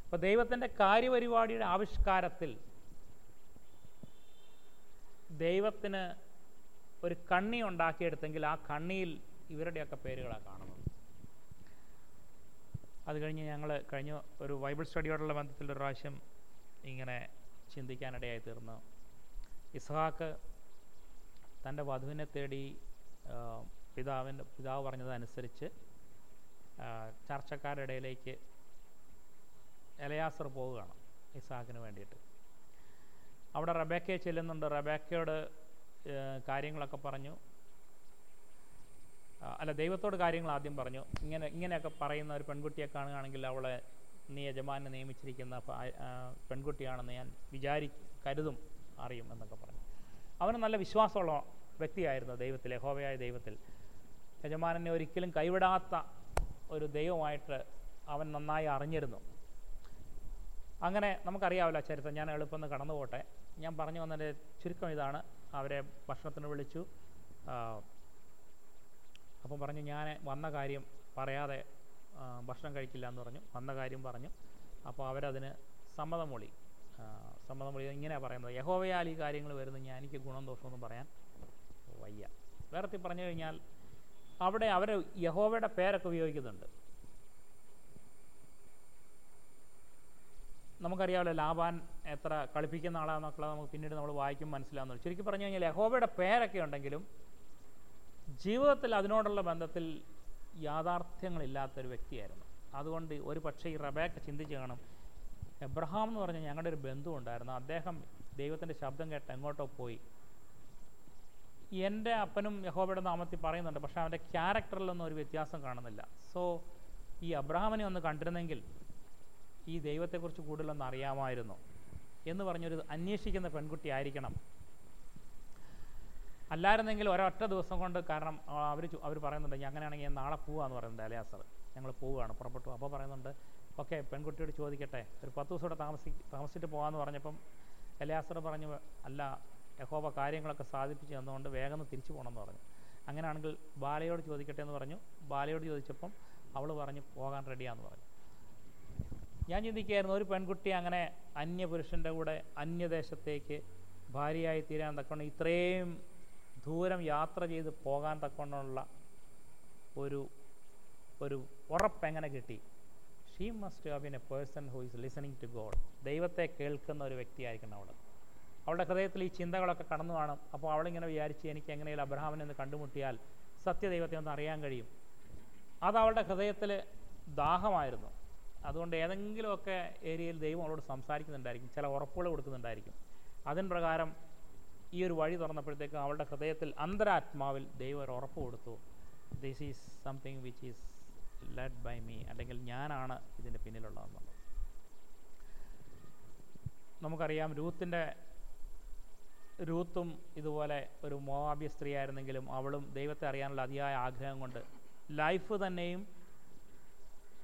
അപ്പോൾ ദൈവത്തിന്റെ കാര്യപരിപാടിയുടെ ആവിഷ്കാരത്തിൽ ദൈവത്തിന് ഒരു കണ്ണി ഉണ്ടാക്കിയെടുത്തെങ്കിൽ ആ കണ്ണിയിൽ ഇവരുടെയൊക്കെ പേരുകളാണ് കാണുന്നത്. അത് കഴിഞ്ഞ് ഞങ്ങൾ കഴിഞ്ഞ ഒരു ബൈബിൾ സ്റ്റഡിയോടുള്ള ബന്ധത്തിൽ ഒരു പ്രാവശ്യം ഇങ്ങനെ ചിന്തിക്കാനിടയായി തീർന്നു ഇസ്ഹാക്ക് തന്റെ വധുവിനെ തേടി പിതാവിന്റെ പിതാവ് പറഞ്ഞതനുസരിച്ച് ചർച്ചക്കാരുടെ ഇടയിലേക്ക് എലയാസർ പോവുകയാണ് ഇസ്ഹാക്കിന് വേണ്ടിയിട്ട്. അവിടെ റബേക്കയെ ചെല്ലുന്നുണ്ട്. റബേക്കയോട് കാര്യങ്ങളൊക്കെ പറഞ്ഞു. അല്ല ദൈവത്തോട് കാര്യങ്ങൾ ആദ്യം പറഞ്ഞു. ഇങ്ങനെ ഇങ്ങനെയൊക്കെ പറയുന്ന ഒരു പെൺകുട്ടിയെ കാണുകയാണെങ്കിൽ അവളെ നീ യജമാനെ നിയമിച്ചിരിക്കുന്ന പെൺകുട്ടിയാണെന്ന് ഞാൻ വിചാരി കരുതും അറിയും എന്നൊക്കെ പറഞ്ഞു. അവന് നല്ല വിശ്വാസമുള്ള വ്യക്തിയായിരുന്നു ദൈവത്തിൽ യഹോവയായ ദൈവത്തിൽ. യജമാനെ ഒരിക്കലും കൈവിടാത്ത ഒരു ദൈവമായിട്ട് അവൻ നന്നായി അറിഞ്ഞിരുന്നു. അങ്ങനെ നമുക്കറിയാമല്ലോ ചരിത്രം. ഞാൻ എളുപ്പം ഒന്ന് കടന്നു പോട്ടെ ഞാൻ പറഞ്ഞു വന്നതിന്റെ ചുരുക്കം ഇതാണ്. അവരെ ഭക്ഷണത്തിന് വിളിച്ചു. അപ്പം പറഞ്ഞു ഞാൻ വന്ന കാര്യം പറയാതെ ഭക്ഷണം കഴിക്കില്ല എന്ന് പറഞ്ഞു. വന്ന കാര്യം പറഞ്ഞു. അപ്പോൾ അവരതിന് സമ്മതം മൊഴി ആ, സമ്മതം മൊഴി ഇങ്ങനെയാണ് പറയുന്നത്. യഹോവയാൽ ഈ കാര്യങ്ങൾ വരുന്നത് ഞാൻ എനിക്ക് ഗുണം ദോഷമൊന്നും പറയാൻ വയ്യ. വേറെ പറഞ്ഞു കഴിഞ്ഞാൽ അവിടെ അവർ യഹോവയുടെ പേരൊക്കെ ഉപയോഗിക്കുന്നുണ്ട്. നമുക്കറിയാമല്ലോ ലാഭാൻ എത്ര കളിപ്പിക്കുന്ന ആളാണെന്നൊക്കെ നമുക്ക് പിന്നീട് നമ്മൾ വായിക്കും മനസ്സിലാകുന്നു ചുരുക്കി പറഞ്ഞു കഴിഞ്ഞാൽ യഹോവയുടെ പേരൊക്കെ ഉണ്ടെങ്കിലും ജീവിതത്തിൽ അതിനോടുള്ള ബന്ധത്തിൽ യാഥാർത്ഥ്യങ്ങളില്ലാത്തൊരു വ്യക്തിയായിരുന്നു. അതുകൊണ്ട് ഒരു പക്ഷേ ഈ റബേക്ക ചിന്തിച്ച് കാണും എബ്രഹാം എന്ന് പറഞ്ഞാൽ ഞങ്ങളുടെ ഒരു ബന്ധു ഉണ്ടായിരുന്നു അദ്ദേഹം ദൈവത്തിന്റെ ശബ്ദം കേട്ട് എങ്ങോട്ടോ പോയി. എന്റെ അപ്പനും യഹോബയുടെ നാമത്തിൽ പറയുന്നുണ്ട് പക്ഷേ അവന്റെ ക്യാരക്ടറിലൊന്നും ഒരു വ്യത്യാസം കാണുന്നില്ല. സോ ഈ അബ്രഹാമിനെ ഒന്ന് കണ്ടിരുന്നെങ്കിൽ ഈ ദൈവത്തെക്കുറിച്ച് കൂടുതലൊന്ന് അറിയാമായിരുന്നു എന്ന് പറഞ്ഞൊരു അന്വേഷിക്കുന്ന പെൺകുട്ടി ആയിരിക്കണം. അല്ലായിരുന്നെങ്കിൽ ഒരൊറ്റ ദിവസം കൊണ്ട് കാരണം അവർ അവർ പറയുന്നുണ്ട് "ഞാൻ അങ്ങനെയാണെങ്കിൽ ഞാൻ നാളെ പോവാന്ന് പറയുന്നുണ്ട് അലയാസർ ഞങ്ങൾ പോവുകയാണ് പുറപ്പെട്ടു. അപ്പോൾ പറയുന്നുണ്ട് ഓക്കെ പെൺകുട്ടിയോട് ചോദിക്കട്ടെ. ഒരു പത്ത് ദിവസം കൂടെ താമസി താമസിച്ചിട്ട് പോകാമെന്ന് പറഞ്ഞപ്പം എലയാസർ പറഞ്ഞു അല്ല യഹോബ കാര്യങ്ങളൊക്കെ സാധിപ്പിച്ച് തന്നുകൊണ്ട് വേഗം തിരിച്ചു തിരിച്ചു പോകണമെന്ന് പറഞ്ഞു. അങ്ങനെയാണെങ്കിൽ ബാലയോട് ചോദിക്കട്ടെ എന്ന് പറഞ്ഞു. ബാലയോട് ചോദിച്ചപ്പം അവൾ പറഞ്ഞു പോകാൻ റെഡിയാന്ന് പറഞ്ഞു. ഞാൻ ചിന്തിക്കുകയായിരുന്നു ഒരു പെൺകുട്ടി അങ്ങനെ അന്യപുരുഷന്റെ കൂടെ അന്യദേശത്തേക്ക് ഭാര്യയായി തീരാൻ തക്കണം ഇത്രയും ദൂരം യാത്ര ചെയ്ത് പോകാൻ തക്കൊണ്ടുള്ള ഒരു ഒരു ഉറപ്പ് എങ്ങനെ കിട്ടി? She must have been a person who is listening to God ദൈവത്തെ കേൾക്കുന്ന ഒരു വ്യക്തിയായിരിക്കണം അവൾ അവളുടെ ഹൃദയത്തിൽ ഈ ചിന്തകളൊക്കെ കടന്നു കാണും. അപ്പോൾ അവളിങ്ങനെ വിചാരിച്ച് എനിക്ക് എങ്ങനെയാലും അബ്രഹാമിനെ ഒന്ന് കണ്ടുമുട്ടിയാൽ സത്യദൈവത്തെ ഒന്ന് അറിയാൻ കഴിയും. അത് അവളുടെ ഹൃദയത്തിൽ ദാഹമായിരുന്നു. അതുകൊണ്ട് ഏതെങ്കിലുമൊക്കെ ഏരിയയിൽ ദൈവം അവളോട് സംസാരിക്കുന്നുണ്ടായിരിക്കും. ചില ഉറപ്പുകൾ കൊടുക്കുന്നുണ്ടായിരിക്കും. അതിൻ പ്രകാരം ഈ ഒരു വഴി തുറന്നപ്പോഴത്തേക്കും അവളുടെ ഹൃദയത്തിൽ അന്തരാത്മാവിൽ ദൈവം ഒരു ഉറപ്പ് കൊടുത്തു. This is something which is led by me അല്ലെങ്കിൽ ഞാനാണ് ഇതിന്റെ പിന്നിലുള്ളതെന്നുള്ളത് നമുക്കറിയാം രൂത്തിന്റെ രൂത്തും ഇതുപോലെ ഒരു മോവാബ്യ സ്ത്രീ ആയിരുന്നെങ്കിലും അവളും ദൈവത്തെ അറിയാനുള്ള അതിയായ ആഗ്രഹം കൊണ്ട് ലൈഫ് തന്നെയും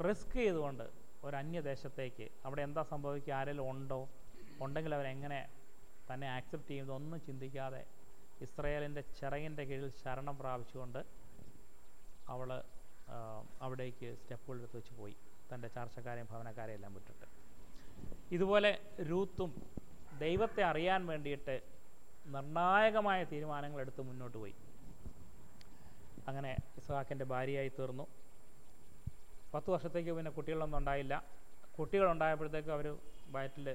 റിസ്ക് ചെയ്തുകൊണ്ട് ഒരു അന്യദേശത്തേക്ക്. അവിടെ എന്താ സംഭവിക്കുക? ആരെങ്കിലും ഉണ്ടോ? ഉണ്ടെങ്കിൽ അവരെങ്ങനെ തന്നെ ആക്സെപ്റ്റ് ചെയ്യുന്നത് ഒന്നും ചിന്തിക്കാതെ ഇസ്രയേലിന്റെ ചിറകിന്റെ കീഴിൽ ശരണം പ്രാപിച്ചുകൊണ്ട് അവൾ അവിടേക്ക് സ്റ്റെപ്പുകൾ എടുത്ത് വെച്ച് പോയി. തന്റെ ചാർച്ചക്കാരെയും ഭവനക്കാരെയും എല്ലാം വിട്ടിട്ട്. ഇതുപോലെ രൂത്തും ദൈവത്തെ അറിയാൻ വേണ്ടിയിട്ട് നിർണായകമായ തീരുമാനങ്ങൾ എടുത്ത് മുന്നോട്ട് പോയി. അങ്ങനെ ഇസ്ഹാക്കിന്റെ ഭാര്യയായി തീർന്നു. പത്ത് വർഷത്തേക്ക് പിന്നെ കുട്ടികളൊന്നും ഉണ്ടായില്ല. കുട്ടികളുണ്ടായപ്പോഴത്തേക്കും അവർ വയറ്റിൽ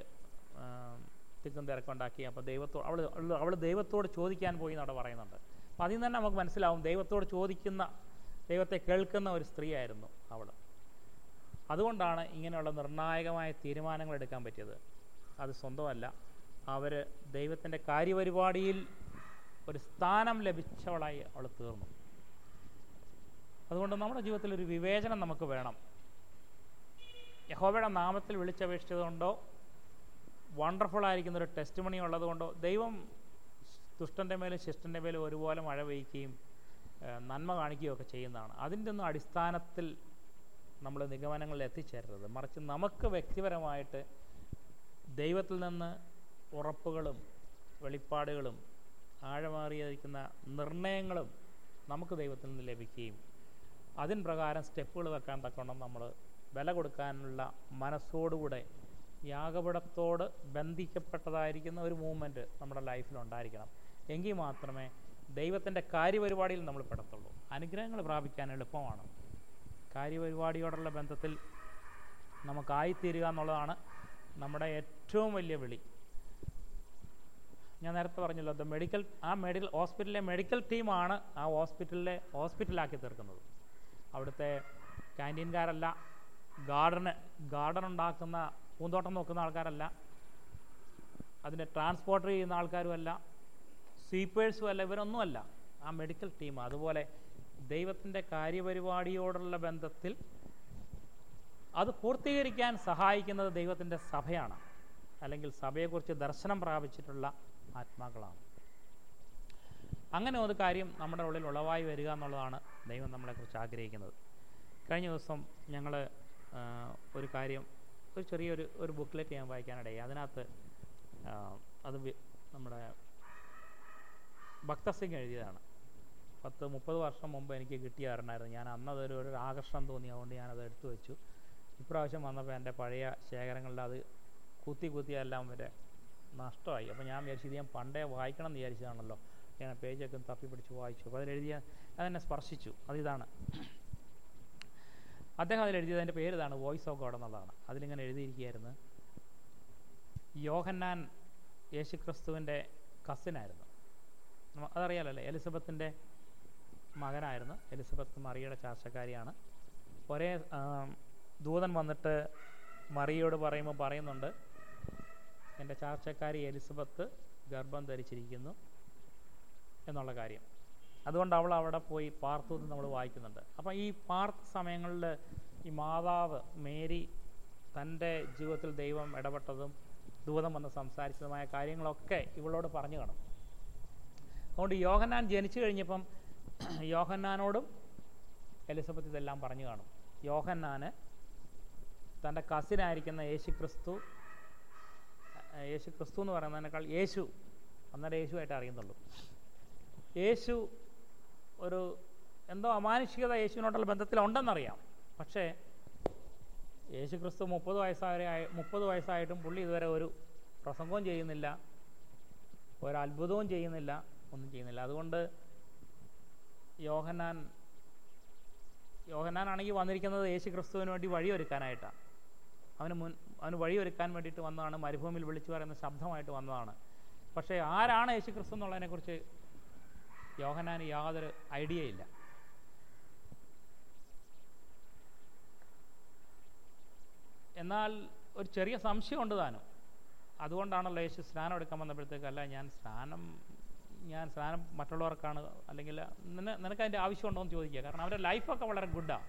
തിക്കും തിരക്കുണ്ടാക്കി അപ്പോൾ ദൈവത്തോട് അവൾ അവൾ ദൈവത്തോട് ചോദിക്കാൻ പോയി എന്നവിടെ പറയുന്നുണ്ട് അപ്പം അതിൽ തന്നെ നമുക്ക് മനസ്സിലാവും ദൈവത്തോട് ചോദിക്കുന്ന ദൈവത്തെ കേൾക്കുന്ന ഒരു സ്ത്രീയായിരുന്നു അവൾ അതുകൊണ്ടാണ് ഇങ്ങനെയുള്ള നിർണായകമായ തീരുമാനങ്ങൾ എടുക്കാൻ പറ്റിയത്. അത് സ്വന്തമല്ല. അവർ ദൈവത്തിന്റെ കാര്യപരിപാടിയിൽ ഒരു സ്ഥാനം ലഭിച്ചവളായി അവൾ തീർന്നു. അതുകൊണ്ട് നമ്മുടെ ജീവിതത്തിൽ ഒരു വിവേചനം നമുക്ക് വേണം. യഹോബയുടെ നാമത്തിൽ വിളിച്ചപേക്ഷിച്ചതുകൊണ്ടോ വണ്ടർഫുൾ ആയിരിക്കുന്ന ഒരു ടെസ്റ്റ് മണി ഉള്ളതുകൊണ്ടോ ദൈവം ദുഷ്ടന്റെ മേലും ശിഷ്ടന്റെ മേലും ഒരുപോലെ മഴ പെയ്യുകയും നന്മ കാണിക്കുകയും ഒക്കെ ചെയ്യുന്നതാണ്. അതിന്റെ ഒന്നും അടിസ്ഥാനത്തിൽ നമ്മൾ നിഗമനങ്ങളിൽ എത്തിച്ചേരരുത്. മറിച്ച് നമുക്ക് വ്യക്തിപരമായിട്ട് ദൈവത്തിൽ നിന്ന് ഉറപ്പുകളും വെളിപ്പാടുകളും ആഴമേറിയിരിക്കുന്ന നിർണയങ്ങളും നമുക്ക് ദൈവത്തിൽ നിന്ന് ലഭിക്കുകയും അതിൻ പ്രകാരം സ്റ്റെപ്പുകൾ വെക്കാൻ തക്കവണ്ണം നമ്മൾ വില കൊടുക്കാനുള്ള മനസ്സോടുകൂടെ യാഗപടത്തോട് ബന്ധിക്കപ്പെട്ടതായിരിക്കുന്ന ഒരു മൂവ്മെന്റ് നമ്മുടെ ലൈഫിൽ ഉണ്ടായിരിക്കണം. എങ്കിൽ മാത്രമേ ദൈവത്തിന്റെ കാര്യപരിപാടിയിൽ നമ്മൾ പെടത്തുള്ളൂ. അനുഗ്രഹങ്ങൾ പ്രാപിക്കാൻ എളുപ്പമാണ്. കാര്യപരിപാടിയോടുള്ള ബന്ധത്തിൽ നമുക്കായിത്തീരുക എന്നുള്ളതാണ് നമ്മുടെ ഏറ്റവും വലിയ വിളി. ഞാൻ നേരത്തെ പറഞ്ഞല്ലോ മെഡിക്കൽ ആ മെഡിക്കൽ ഹോസ്പിറ്റലിലെ മെഡിക്കൽ ടീമാണ് ആ ഹോസ്പിറ്റലിലെ ഹോസ്പിറ്റലാക്കി തീർക്കുന്നത്. അവിടുത്തെ ക്യാന്റീൻകാരല്ല ഗാർഡന് ഗാർഡൻ ഉണ്ടാക്കുന്ന പൂന്തോട്ടം നോക്കുന്ന ആൾക്കാരല്ല. അതിനെ ട്രാൻസ്പോർട്ട് ചെയ്യുന്ന ആൾക്കാരുമല്ല. സ്വീപ്പേഴ്സും അല്ല ഇവരൊന്നുമല്ല. ആ മെഡിക്കൽ ടീം അതുപോലെ ദൈവത്തിന്റെ കാര്യപരിപാടിയോടുള്ള ബന്ധത്തിൽ അത് പൂർത്തീകരിക്കാൻ സഹായിക്കുന്നത് ദൈവത്തിന്റെ സഭയാണ്. അല്ലെങ്കിൽ സഭയെക്കുറിച്ച് ദർശനം പ്രാപിച്ചിട്ടുള്ള ആത്മാക്കളാണ്. അങ്ങനെ ഒരു കാര്യം നമ്മുടെ ഉള്ളിൽ ഉളവായി വരിക എന്നുള്ളതാണ് ദൈവം നമ്മളെക്കുറിച്ച് ആഗ്രഹിക്കുന്നത്. കഴിഞ്ഞ ദിവസം ഞങ്ങൾ ഒരു കാര്യം ഒരു ചെറിയൊരു ഒരു ബുക്ക്ലെറ്റ് ഞാൻ വായിക്കാനിടയായി. അതിനകത്ത് അത് നമ്മുടെ ഭക്തസിംഗ് എഴുതിയതാണ്. പത്ത് മുപ്പത് വർഷം മുമ്പ് എനിക്ക് കിട്ടിയ ഒരെണ്ണമായിരുന്നു ഞാൻ അന്നതൊരു ഒരു ആകർഷണം തോന്നിയതുകൊണ്ട് ഞാനത് എടുത്തു വെച്ചു. ഇപ്രാവശ്യം വന്നപ്പോൾ എന്റെ പഴയ ശേഖരങ്ങളിൽ അത് കുത്തി കുത്തിയെല്ലാം വരെ നഷ്ടമായി. അപ്പോൾ ഞാൻ വിചാരിച്ചു ഞാൻ പണ്ടേ വായിക്കണം എന്ന് വിചാരിച്ചതാണല്ലോ. ഞാൻ പേജൊക്കെ തപ്പി പിടിച്ച് വായിച്ചു. അപ്പോൾ അതിലെഴുതിയ അതെന്നെ സ്പർശിച്ചു. അതിതാണ്. അദ്ദേഹം അതിൽ അതിന്റെ പേര് ഇതാണ് വോയിസ് ഓഫ് ഗോഡ് എന്നുള്ളതാണ്. അതിലിങ്ങനെ എഴുതിയിരിക്കുകയായിരുന്നു. യോഹന്നാൻ യേശുക്രിസ്തുവിന്റെ കസിനായിരുന്നു. അതറിയാലല്ലേ എലിസബത്തിന്റെ മകനായിരുന്നു. എലിസബത്ത് മറിയുടെ ചാർച്ചക്കാരിയാണ്. ഒരേ ദൂതൻ വന്നിട്ട് മറിയോട് പറയുമ്പോൾ പറയുന്നുണ്ട് എന്റെ ചാർച്ചക്കാരി എലിസബത്ത് ഗർഭം ധരിച്ചിരിക്കുന്നു എന്നുള്ള കാര്യം. അതുകൊണ്ട് അവൾ അവിടെ പോയി പാർത്തു എന്ന് നമ്മൾ വായിക്കുന്നുണ്ട്. അപ്പം ഈ പാർത്ത സമയങ്ങളിൽ ഈ മാതാവ് മേരി തന്റെ ജീവിതത്തിൽ ദൈവം ഇടപെട്ടതും ദൂതം വന്ന് സംസാരിച്ചതുമായ കാര്യങ്ങളൊക്കെ ഇവളോട് പറഞ്ഞു കാണും. അതുകൊണ്ട് യോഹന്നാൻ ജനിച്ചു കഴിഞ്ഞപ്പം (clears throat) യോഹന്നാനോടും എലിസബത്ത് ഇതെല്ലാം പറഞ്ഞു കാണും. യോഹന്നാന് തന്റെ കസിനായിരിക്കുന്ന യേശു ക്രിസ്തു യേശു ക്രിസ്തു എന്ന് പറയുന്നതിനേക്കാൾ യേശു അന്നേരം യേശുവായിട്ട് അറിയുന്നുള്ളൂ. യേശു ഒരു എന്തോ അമാനുഷികത യേശുവിനോടുള്ള ബന്ധത്തിലുണ്ടെന്നറിയാം. പക്ഷേ യേശു ക്രിസ്തു മുപ്പത് വയസ്സായ മുപ്പത് വയസ്സായിട്ടും പുള്ളി ഇതുവരെ ഒരു പ്രസംഗവും ചെയ്യുന്നില്ല ഒരത്ഭുതവും ചെയ്യുന്നില്ല ഒന്നും ചെയ്യുന്നില്ല. അതുകൊണ്ട് യോഹന്നാൻ യോഹന്നാനാണെങ്കിൽ വന്നിരിക്കുന്നത് യേശു ക്രിസ്തുവിന് വേണ്ടി വഴിയൊരുക്കാനായിട്ടാണ് അവന് മുൻ അവന് വഴിയൊരുക്കാൻ വേണ്ടിയിട്ട് വന്നതാണ് മരുഭൂമിയിൽ വിളിച്ചു പറയുന്ന ശബ്ദമായിട്ട് വന്നതാണ്. പക്ഷേ ആരാണ് യേശു ക്രിസ്തു എന്നുള്ളതിനെക്കുറിച്ച് യോഹനാന് യാതൊരു ഐഡിയ ഇല്ല. എന്നാൽ ഒരു ചെറിയ സംശയമുണ്ട് താനും. അതുകൊണ്ടാണല്ലോ യേശു സ്നാനം എടുക്കാൻ വന്നപ്പോഴത്തേക്ക് അല്ല ഞാൻ സ്നാനം ഞാൻ സ്നാനം മറ്റുള്ളവർക്കാണ് അല്ലെങ്കിൽ നിന നിനക്ക് അതിന്റെ ആവശ്യമുണ്ടോ എന്ന് ചോദിക്കുക. കാരണം അവരുടെ ലൈഫൊക്കെ വളരെ ഗുഡാണ്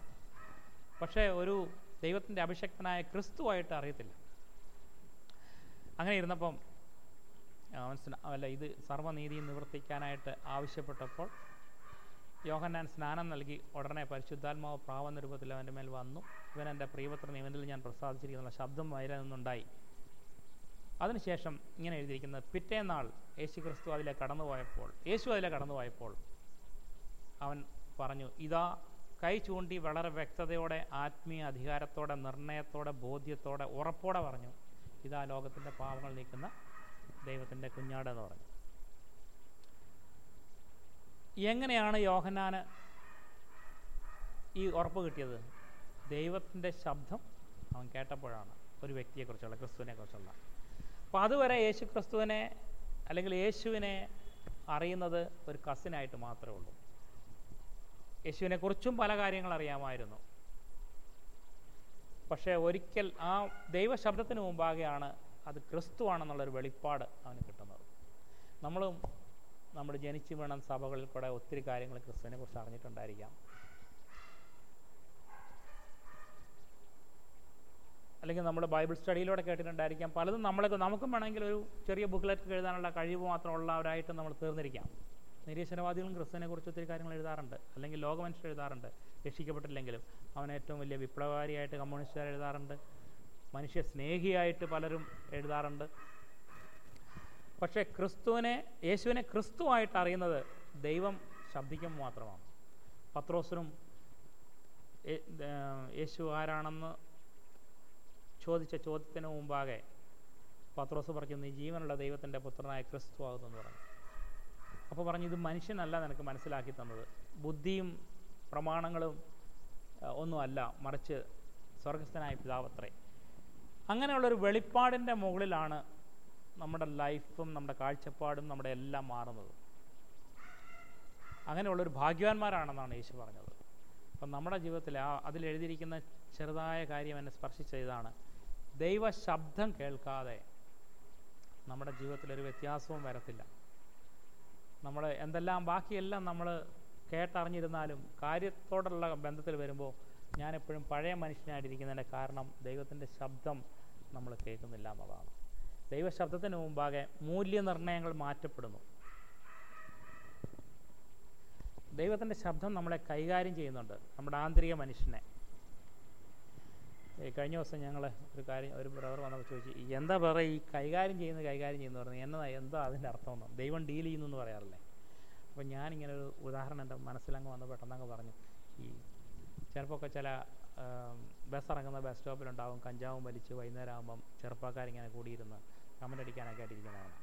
പക്ഷേ ഒരു ദൈവത്തിന്റെ അഭിഷക്തനായ ക്രിസ്തുവായിട്ട് അറിയത്തില്ല. അങ്ങനെ ഇരുന്നപ്പം അവൻ അല്ല ഇത് സർവനീതി നിവർത്തിക്കാനായിട്ട് ആവശ്യപ്പെട്ടപ്പോൾ യോഹന്നാൻ സ്നാനം നൽകി ഉടനെ പരിശുദ്ധാത്മാവ് പ്രാവന്ന രൂപത്തിൽ അവന്റെ മേൽ വന്നു. ഇവൻ എന്റെ പ്രിയപത്രൻ ഇവനിൽ ഞാൻ പ്രസാദിച്ചിരിക്കുന്ന. ശബ്ദം വയലിൽ നിന്നുണ്ടായി. അതിനുശേഷം ഇങ്ങനെ എഴുതിയിരിക്കുന്നത് പിറ്റേന്നാൾ യേശു ക്രിസ്തു അതിലെ കടന്നുപോയപ്പോൾ യേശു അതിലെ കടന്നുപോയപ്പോൾ അവൻ പറഞ്ഞു ഇതാ കൈ ചൂണ്ടി വളരെ വ്യക്തതയോടെ ആത്മീയ അധികാരത്തോടെ നിർണയത്തോടെ ബോധ്യത്തോടെ ഉറപ്പോടെ പറഞ്ഞു. ഇതാ ലോകത്തിന്റെ പാവങ്ങൾ നീക്കുന്ന ദൈവത്തിന്റെ കുഞ്ഞാട് എന്ന് പറഞ്ഞു. എങ്ങനെയാണ് യോഹനാന് ഈ ഉറപ്പ് കിട്ടിയത്? ദൈവത്തിന്റെ ശബ്ദം അവൻ കേട്ടപ്പോഴാണ് ഒരു വ്യക്തിയെക്കുറിച്ചുള്ള ക്രിസ്തുവിനെ കുറിച്ചുള്ള അപ്പോൾ അതുവരെ യേശു ക്രിസ്തുവിനെ അല്ലെങ്കിൽ യേശുവിനെ അറിയുന്നത് ഒരു കസിനായിട്ട് മാത്രമേ ഉള്ളൂ. യേശുവിനെക്കുറിച്ചും പല കാര്യങ്ങൾ അറിയാമായിരുന്നു. പക്ഷേ ഒരിക്കൽ ആ ദൈവശബ്ദത്തിന് മുമ്പാകെയാണ് അത് ക്രിസ്തുവാണെന്നുള്ളൊരു വെളിപ്പാട് അവന് കിട്ടുന്നത്. നമ്മളും നമ്മൾ ജനിച്ചു വീണ സഭകളിൽ കൂടെ ഒത്തിരി കാര്യങ്ങൾ ക്രിസ്തുവിനെ കുറിച്ച് അറിഞ്ഞിട്ടുണ്ടായിരിക്കാം. അല്ലെങ്കിൽ നമ്മൾ ബൈബിൾ സ്റ്റഡിയിലൂടെ കേട്ടിട്ടുണ്ടായിരിക്കാം. പലതും നമ്മളെ നമുക്കും വേണമെങ്കിൽ ഒരു ചെറിയ ബുക്ക്ലെറ്റ് എഴുതാനുള്ള കഴിവ് മാത്രമുള്ളവരായിട്ട് നമ്മൾ തീർന്നിരിക്കാം. നിരീശ്വരവാദികളും ക്രിസ്തുവിനെ കുറിച്ച് ഒത്തിരി കാര്യങ്ങൾ എഴുതാറുണ്ട്. അല്ലെങ്കിൽ ലോകമനുഷ്യർ എഴുതാറുണ്ട്. രക്ഷിക്കപ്പെട്ടില്ലെങ്കിലും അവൻ ഏറ്റവും വലിയ വിപ്ലവകാരിയായിട്ട് കമ്മ്യൂണിസ്റ്റുകാർ എഴുതാറുണ്ട്. മനുഷ്യ സ്നേഹിയായിട്ട് പലരും എഴുതാറുണ്ട്. പക്ഷേ ക്രിസ്തുവിനെ യേശുവിനെ ക്രിസ്തുവായിട്ട് അറിയുന്നത് ദൈവം ശബ്ദിക്കും മാത്രമാണ്. പത്രോസിനും യേശു ആരാണെന്ന് ചോദിച്ച ചോദ്യത്തിന് മുമ്പാകെ പത്രോസ് പറഞ്ഞു നീ ജീവനുള്ള ദൈവത്തിന്റെ പുത്രനായ ക്രിസ്തു ആകുന്നെന്ന് പറഞ്ഞു. അപ്പോൾ പറഞ്ഞു ഇത് മനുഷ്യനല്ല നിനക്ക് മനസ്സിലാക്കി തന്നത്. ബുദ്ധിയും പ്രമാണങ്ങളും ഒന്നുമല്ല. മറിച്ച് സ്വർഗസ്ഥനായ പിതാവത്രേ. അങ്ങനെയുള്ളൊരു വെളിപ്പാടിന്റെ മുകളിലാണ് നമ്മുടെ ലൈഫും നമ്മുടെ കാഴ്ചപ്പാടും നമ്മുടെ എല്ലാം മാറുന്നത്. അങ്ങനെയുള്ളൊരു ഭാഗ്യവാന്മാരാണെന്നാണ് യേശു പറഞ്ഞത്. അപ്പം നമ്മുടെ ജീവിതത്തിൽ ആ അതിലെഴുതിയിരിക്കുന്ന ചെറുതായ കാര്യം എന്നെ സ്പർശിച്ച ഇതാണ്. ദൈവ ശബ്ദം കേൾക്കാതെ നമ്മുടെ ജീവിതത്തിൽ ഒരു വ്യത്യാസവും വരത്തില്ല. നമ്മൾ എന്തെല്ലാം ബാക്കിയെല്ലാം നമ്മൾ കേട്ടറിഞ്ഞിരുന്നാലും കാര്യത്തോടുള്ള ബന്ധത്തിൽ വരുമ്പോൾ ഞാനെപ്പോഴും പഴയ മനുഷ്യനായിട്ടിരിക്കുന്നതിന്റെ കാരണം ദൈവത്തിന്റെ ശബ്ദം നമ്മൾ കേൾക്കുന്നില്ല എന്നതാണ്. ദൈവശബ്ദത്തിന് മുമ്പാകെ മൂല്യനിർണയങ്ങൾ മാറ്റപ്പെടുന്നു. ദൈവത്തിന്റെ ശബ്ദം നമ്മളെ കൈകാര്യം ചെയ്യുന്നുണ്ട് നമ്മുടെ ആന്തരിക മനുഷ്യനെ. കഴിഞ്ഞ ദിവസം ഞങ്ങൾ ഒരു കാര്യം ഒരു ബ്രദർ വന്നപ്പോൾ ചോദിച്ചു എന്താ പറയുക ഈ കൈകാര്യം ചെയ്യുന്നത് കൈകാര്യം ചെയ്യുന്നു പറഞ്ഞു എന്നതാ എന്താ അതിന്റെ അർത്ഥമെന്ന് ദൈവം ഡീൽ ചെയ്യുന്നു എന്ന് പറയാറില്ലേ? അപ്പോൾ ഞാനിങ്ങനെ ഒരു ഉദാഹരണം എന്റെ മനസ്സിലങ്ങ് വന്ന് പെട്ടെന്നങ്ങ് പറഞ്ഞു. ഈ ചിലപ്പോൾ ഒക്കെ ചില ബസ് ഇറങ്ങുന്ന ബസ് സ്റ്റോപ്പിലുണ്ടാവും കഞ്ചാവും വലിച്ച് വൈകുന്നേരം ആകുമ്പം ചെറുപ്പക്കാരിങ്ങനെ കൂടിയിരുന്ന് കമന്റ് അടിക്കാനൊക്കെ ആയിട്ടിരിക്കുന്നതാണ്.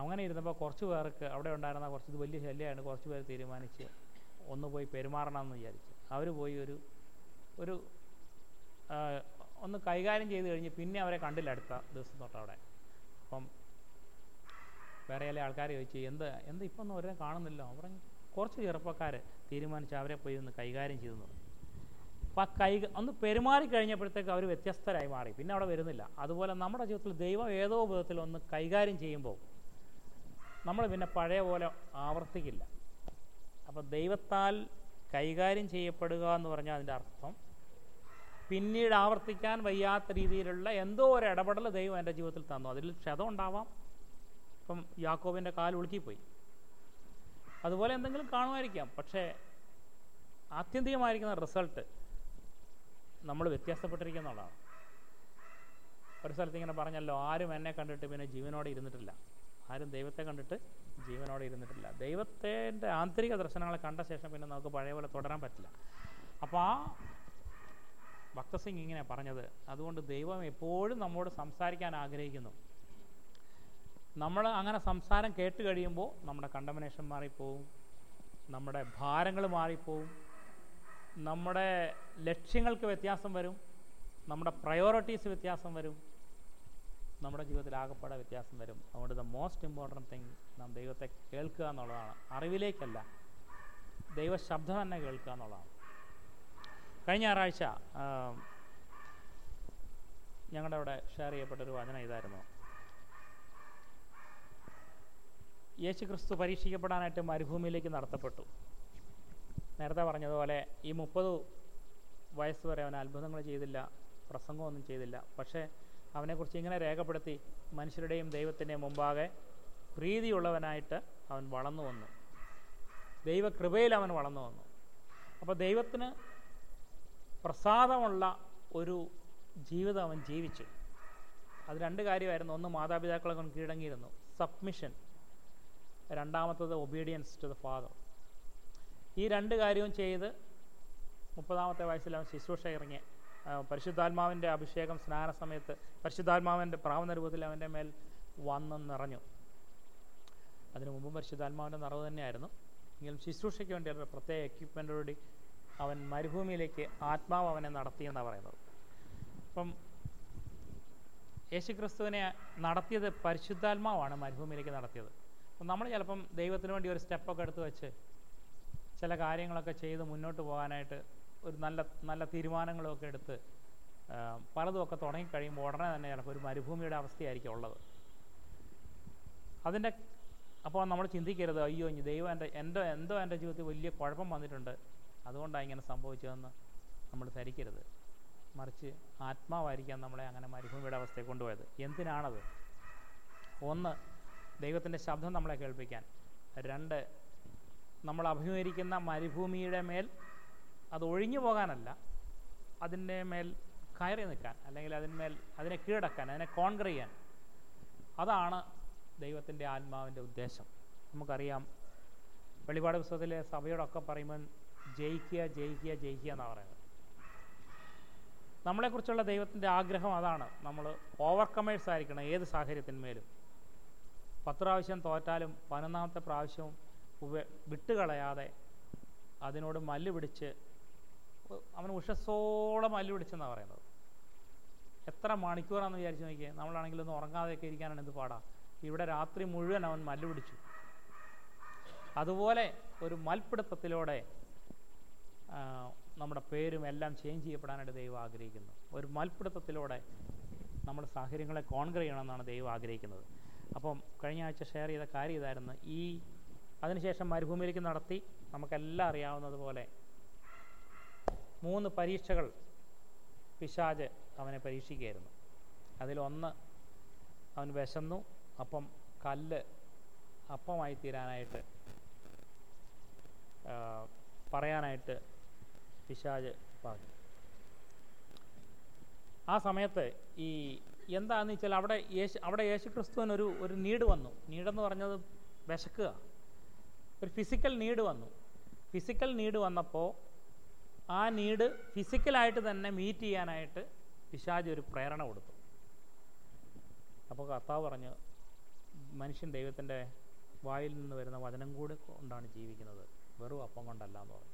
അങ്ങനെ ഇരുന്നപ്പോൾ കുറച്ച് പേർക്ക് അവിടെ ഉണ്ടായിരുന്ന കുറച്ച് ഇത് വലിയ ശല്യമാണ് കുറച്ച് പേർ തീരുമാനിച്ച് ഒന്ന് പോയി പെരുമാറണമെന്ന് വിചാരിച്ചു. അവർ പോയി ഒരു ഒരു ഒന്ന് കൈകാര്യം ചെയ്ത് കഴിഞ്ഞ് പിന്നെ അവരെ കണ്ടില്ല അടുത്ത ദിവസം തൊട്ട് അവിടെ. അപ്പം വേറെ ചില ആൾക്കാർ ചോദിച്ചു എന്ത് എന്ത് ഇപ്പം ഒന്നും ഒരേ കാണുന്നില്ല? പറഞ്ഞു കുറച്ച് ചെറുപ്പക്കാർ തീരുമാനിച്ച് അവരെ പോയി ഒന്ന് കൈകാര്യം ചെയ്തു അപ്പം ആ കൈ ഒന്ന് പെരുമാറി കഴിഞ്ഞപ്പോഴത്തേക്ക് അവർ വ്യത്യസ്തരായി മാറി. പിന്നെ അവിടെ വരുന്നില്ല. അതുപോലെ നമ്മുടെ ജീവിതത്തിൽ ദൈവം ഏതോ വിധത്തിൽ ഒന്ന് കൈകാര്യം ചെയ്യുമ്പോൾ നമ്മൾ പിന്നെ പഴയ പോലെ ആവർത്തിക്കില്ല. അപ്പോൾ ദൈവത്താൽ കൈകാര്യം ചെയ്യപ്പെടുക എന്ന് പറഞ്ഞാൽ അതിന്റെ അർത്ഥം പിന്നീട് ആവർത്തിക്കാൻ വയ്യാത്ത രീതിയിലുള്ള എന്തോ ഒരു ഇടപെടൽ ദൈവം എന്റെ ജീവിതത്തിൽ തന്നു. അതിൽ ക്ഷതം ഉണ്ടാവാം. ഇപ്പം യാക്കോബിന്റെ കാൽ ഒളുക്കിപ്പോയി അതുപോലെ എന്തെങ്കിലും കാണുമായിരിക്കാം. പക്ഷേ ആത്യന്തികമായിരിക്കുന്ന റിസൾട്ട് നമ്മൾ വ്യത്യാസപ്പെട്ടിരിക്കുന്നുള്ളതാണ് ഒരു സ്ഥലത്ത് ഇങ്ങനെ പറഞ്ഞല്ലോ ആരും എന്നെ കണ്ടിട്ട് പിന്നെ ജീവനോടെ ഇരുന്നിട്ടില്ല. ആരും ദൈവത്തെ കണ്ടിട്ട് ജീവനോടെ ഇരുന്നിട്ടില്ല. ദൈവത്തിന്റെ ആന്തരിക ദർശനങ്ങളെ കണ്ട ശേഷം പിന്നെ നമുക്ക് പഴയ പോലെ തുടരാൻ പറ്റില്ല. അപ്പോൾ ആ ഭക്തസിംഗ് ഇങ്ങനെ പറഞ്ഞത്. അതുകൊണ്ട് ദൈവം എപ്പോഴും നമ്മോട് സംസാരിക്കാൻ ആഗ്രഹിക്കുന്നു. നമ്മൾ അങ്ങനെ സംസാരം കേട്ട് കഴിയുമ്പോൾ നമ്മുടെ കണ്ടമിനേഷൻ മാറിപ്പോവും. നമ്മുടെ ഭാരങ്ങൾ മാറിപ്പോവും. നമ്മുടെ ലക്ഷ്യങ്ങൾക്ക് വ്യത്യാസം വരും നമ്മുടെ പ്രയോറിറ്റീസ് വ്യത്യാസം വരും നമ്മുടെ ജീവിതത്തിൽ ആകപ്പാടെ വ്യത്യാസം വരും. അതുകൊണ്ട് ദ മോസ്റ്റ് ഇമ്പോർട്ടന്റ് തിങ് നാം ദൈവത്തെ കേൾക്കുക എന്നുള്ളതാണ്. അറിവിലേക്കല്ല ദൈവശബ്ദം തന്നെ കേൾക്കുക എന്നുള്ളതാണ്. കഴിഞ്ഞ ഞായറാഴ്ച ഞങ്ങളുടെ അവിടെ ഷെയർ ചെയ്യപ്പെട്ടൊരു വചന ഇതായിരുന്നു. യേശു ക്രിസ്തു പരീക്ഷിക്കപ്പെടാനായിട്ട് മരുഭൂമിയിലേക്ക് നടത്തപ്പെട്ടു. നേരത്തെ പറഞ്ഞതുപോലെ ഈ മുപ്പത് വയസ്സ് വരെ അവൻ അത്ഭുതങ്ങൾ ചെയ്തില്ല പ്രസംഗമൊന്നും ചെയ്തില്ല. പക്ഷേ അവനെക്കുറിച്ച് ഇങ്ങനെ രേഖപ്പെടുത്തി മനുഷ്യരുടെയും ദൈവത്തിന്റെയും മുമ്പാകെ പ്രീതിയുള്ളവനായിട്ട് അവൻ വളർന്നു വന്നു. ദൈവകൃപയിൽ അവൻ വളർന്നു വന്നു. അപ്പോൾ ദൈവത്തിന് പ്രസാദമുള്ള ഒരു ജീവിതം അവൻ ജീവിച്ചു. അത് രണ്ട് കാര്യമായിരുന്നു. ഒന്ന് മാതാപിതാക്കളെ കൊണ്ട് കീഴടങ്ങിയിരുന്നു. സബ്മിഷൻ രണ്ടാമത്തത് ഒബീഡിയൻസ് ടു ദ ഫാദർ ഈ രണ്ട് കാര്യവും ചെയ്ത് മുപ്പതാമത്തെ വയസ്സിൽ അവൻ ശുശ്രൂഷ ഇറങ്ങി. പരിശുദ്ധാത്മാവിന്റെ അഭിഷേകം സ്നാന സമയത്ത് പരിശുദ്ധാത്മാവിന്റെ പ്രാവനരൂപത്തിൽ അവന്റെ മേൽ വന്ന് നിറഞ്ഞു. അതിനു മുമ്പും പരിശുദ്ധാത്മാവിന്റെ നിറവ് തന്നെയായിരുന്നു. എങ്കിലും ശുശ്രൂഷയ്ക്ക് വേണ്ടി ഒരു പ്രത്യേക എക്യുപ്മെന്റോടുകൂടി അവൻ മരുഭൂമിയിലേക്ക് ആത്മാവ് അവനെ നടത്തിയെന്നാണ് പറയുന്നത്. അപ്പം യേശുക്രിസ്തുവിനെ നടത്തിയത് പരിശുദ്ധാത്മാവാണ് മരുഭൂമിയിലേക്ക് നടത്തിയത്. അപ്പം നമ്മൾ ചിലപ്പം ദൈവത്തിന് വേണ്ടി ഒരു സ്റ്റെപ്പൊക്കെ എടുത്ത് വെച്ച് ചില കാര്യങ്ങളൊക്കെ ചെയ്ത് മുന്നോട്ട് പോകാനായിട്ട് ഒരു നല്ല നല്ല തീരുമാനങ്ങളൊക്കെ എടുത്ത് പലതുമൊക്കെ തുടങ്ങിക്കഴിയുമ്പോൾ ഉടനെ തന്നെ ചിലപ്പോൾ ഒരു മരുഭൂമിയുടെ അവസ്ഥയായിരിക്കും ഉള്ളത്. അതിന്റെ അപ്പോൾ നമ്മൾ ചിന്തിക്കരുത് അയ്യോ ഇനി ദൈവം എന്റെ എന്റെ എന്തോ എന്റെ ജീവിതത്തിൽ വലിയ കുഴപ്പം വന്നിട്ടുണ്ട് അതുകൊണ്ടാണ് ഇങ്ങനെ സംഭവിച്ചതെന്ന് നമ്മൾ ധരിക്കരുത്. മറിച്ച് ആത്മാവായിരിക്കാം നമ്മളെ അങ്ങനെ മരുഭൂമിയുടെ അവസ്ഥയെ കൊണ്ടുപോയത്. എന്തിനാണത്? ഒന്ന് ദൈവത്തിന്റെ ശബ്ദം നമ്മളെ കേൾപ്പിക്കാൻ. രണ്ട് നമ്മൾ അഭിമുഖീകരിക്കുന്ന മരുഭൂമിയുടെ മേൽ അത് ഒഴിഞ്ഞു പോകാനല്ല അതിന്റെ മേൽ കയറി നിൽക്കാൻ അല്ലെങ്കിൽ അതിന്മേൽ അതിനെ കീഴടക്കാൻ അതിനെ കോൺകർ ചെയ്യാൻ. അതാണ് ദൈവത്തിന്റെ ആത്മാവിന്റെ ഉദ്ദേശം. നമുക്കറിയാം വെളിപാട് പുസ്തകത്തിലെ സഭയോടൊക്കെ പറയുമ്പോൾ ജയിക്കുക ജയിക്കുക ജയിക്കുക എന്നാണ് പറയുന്നത്. നമ്മളെക്കുറിച്ചുള്ള ദൈവത്തിന്റെ ആഗ്രഹം അതാണ്. നമ്മൾ ഓവർകമേഴ്സ് ആയിരിക്കണം ഏത് സാഹചര്യത്തിന്മേലും. പത്ത് പ്രാവശ്യം തോറ്റാലും പതിനൊന്നാമത്തെ പ്രാവശ്യവും വിട്ടുകളയാതെ അതിനോട് മല്ല് പിടിച്ച് അവൻ ഉഷസ്സോളം മല്ല് പിടിച്ചെന്നാണ് പറയുന്നത്. എത്ര മണിക്കൂറാണെന്ന് വിചാരിച്ച് നോക്കിയേ. നമ്മളാണെങ്കിൽ ഒന്ന് ഉറങ്ങാതെയൊക്കെ ഇരിക്കാനാണ് എന്ത് പാടാ. ഇവിടെ രാത്രി മുഴുവൻ അവൻ മല്ല് പിടിച്ചു. അതുപോലെ ഒരു മൽപിടുത്തത്തിലൂടെ നമ്മുടെ പേരും എല്ലാം ചേഞ്ച് ചെയ്യപ്പെടാനായിട്ട് ദൈവം ആഗ്രഹിക്കുന്നു. ഒരു മൽപിടുത്തത്തിലൂടെ നമ്മുടെ സാഹചര്യങ്ങളെ കോൺക്രീറ്റ് ചെയ്യണമെന്നാണ് ദൈവം ആഗ്രഹിക്കുന്നത്. അപ്പം കഴിഞ്ഞ ആഴ്ച ഷെയർ ചെയ്ത കാര്യം ഇതായിരുന്നു. ഈ അതിനുശേഷം മരുഭൂമിയിലേക്ക് നടത്തി നമുക്കെല്ലാം അറിയാവുന്നതുപോലെ മൂന്ന് പരീക്ഷകൾ പിശാജ് അവനെ പരീക്ഷിക്കുകയായിരുന്നു. അതിലൊന്ന് അവൻ വിശന്നു അപ്പം കല്ല് അപ്പമായി തീരാനായിട്ട് പറയാനായിട്ട് പിശാജ് പറഞ്ഞു. ആ സമയത്ത് ഈ എന്താണെന്ന് വെച്ചാൽ അവിടെ യേശു അവിടെ യേശു ക്രിസ്തുവിന് ഒരു നീട് വന്നു. നീടെന്ന് പറഞ്ഞത് വിശക്കുക. ഒരു ഫിസിക്കൽ നീഡ് വന്നു. ഫിസിക്കൽ നീഡ് വന്നപ്പോൾ ആ നീഡ് ഫിസിക്കലായിട്ട് തന്നെ മീറ്റ് ചെയ്യാനായിട്ട് പിശാജ് ഒരു പ്രേരണ കൊടുത്തു. അപ്പോൾ കർത്താവ് പറഞ്ഞു മനുഷ്യൻ ദൈവത്തിന്റെ വായിൽ നിന്ന് വരുന്ന വചനം കൂടെ കൊണ്ടാണ് ജീവിക്കുന്നത്. വെറും അപ്പം കൊണ്ടല്ല എന്ന് പറഞ്ഞു.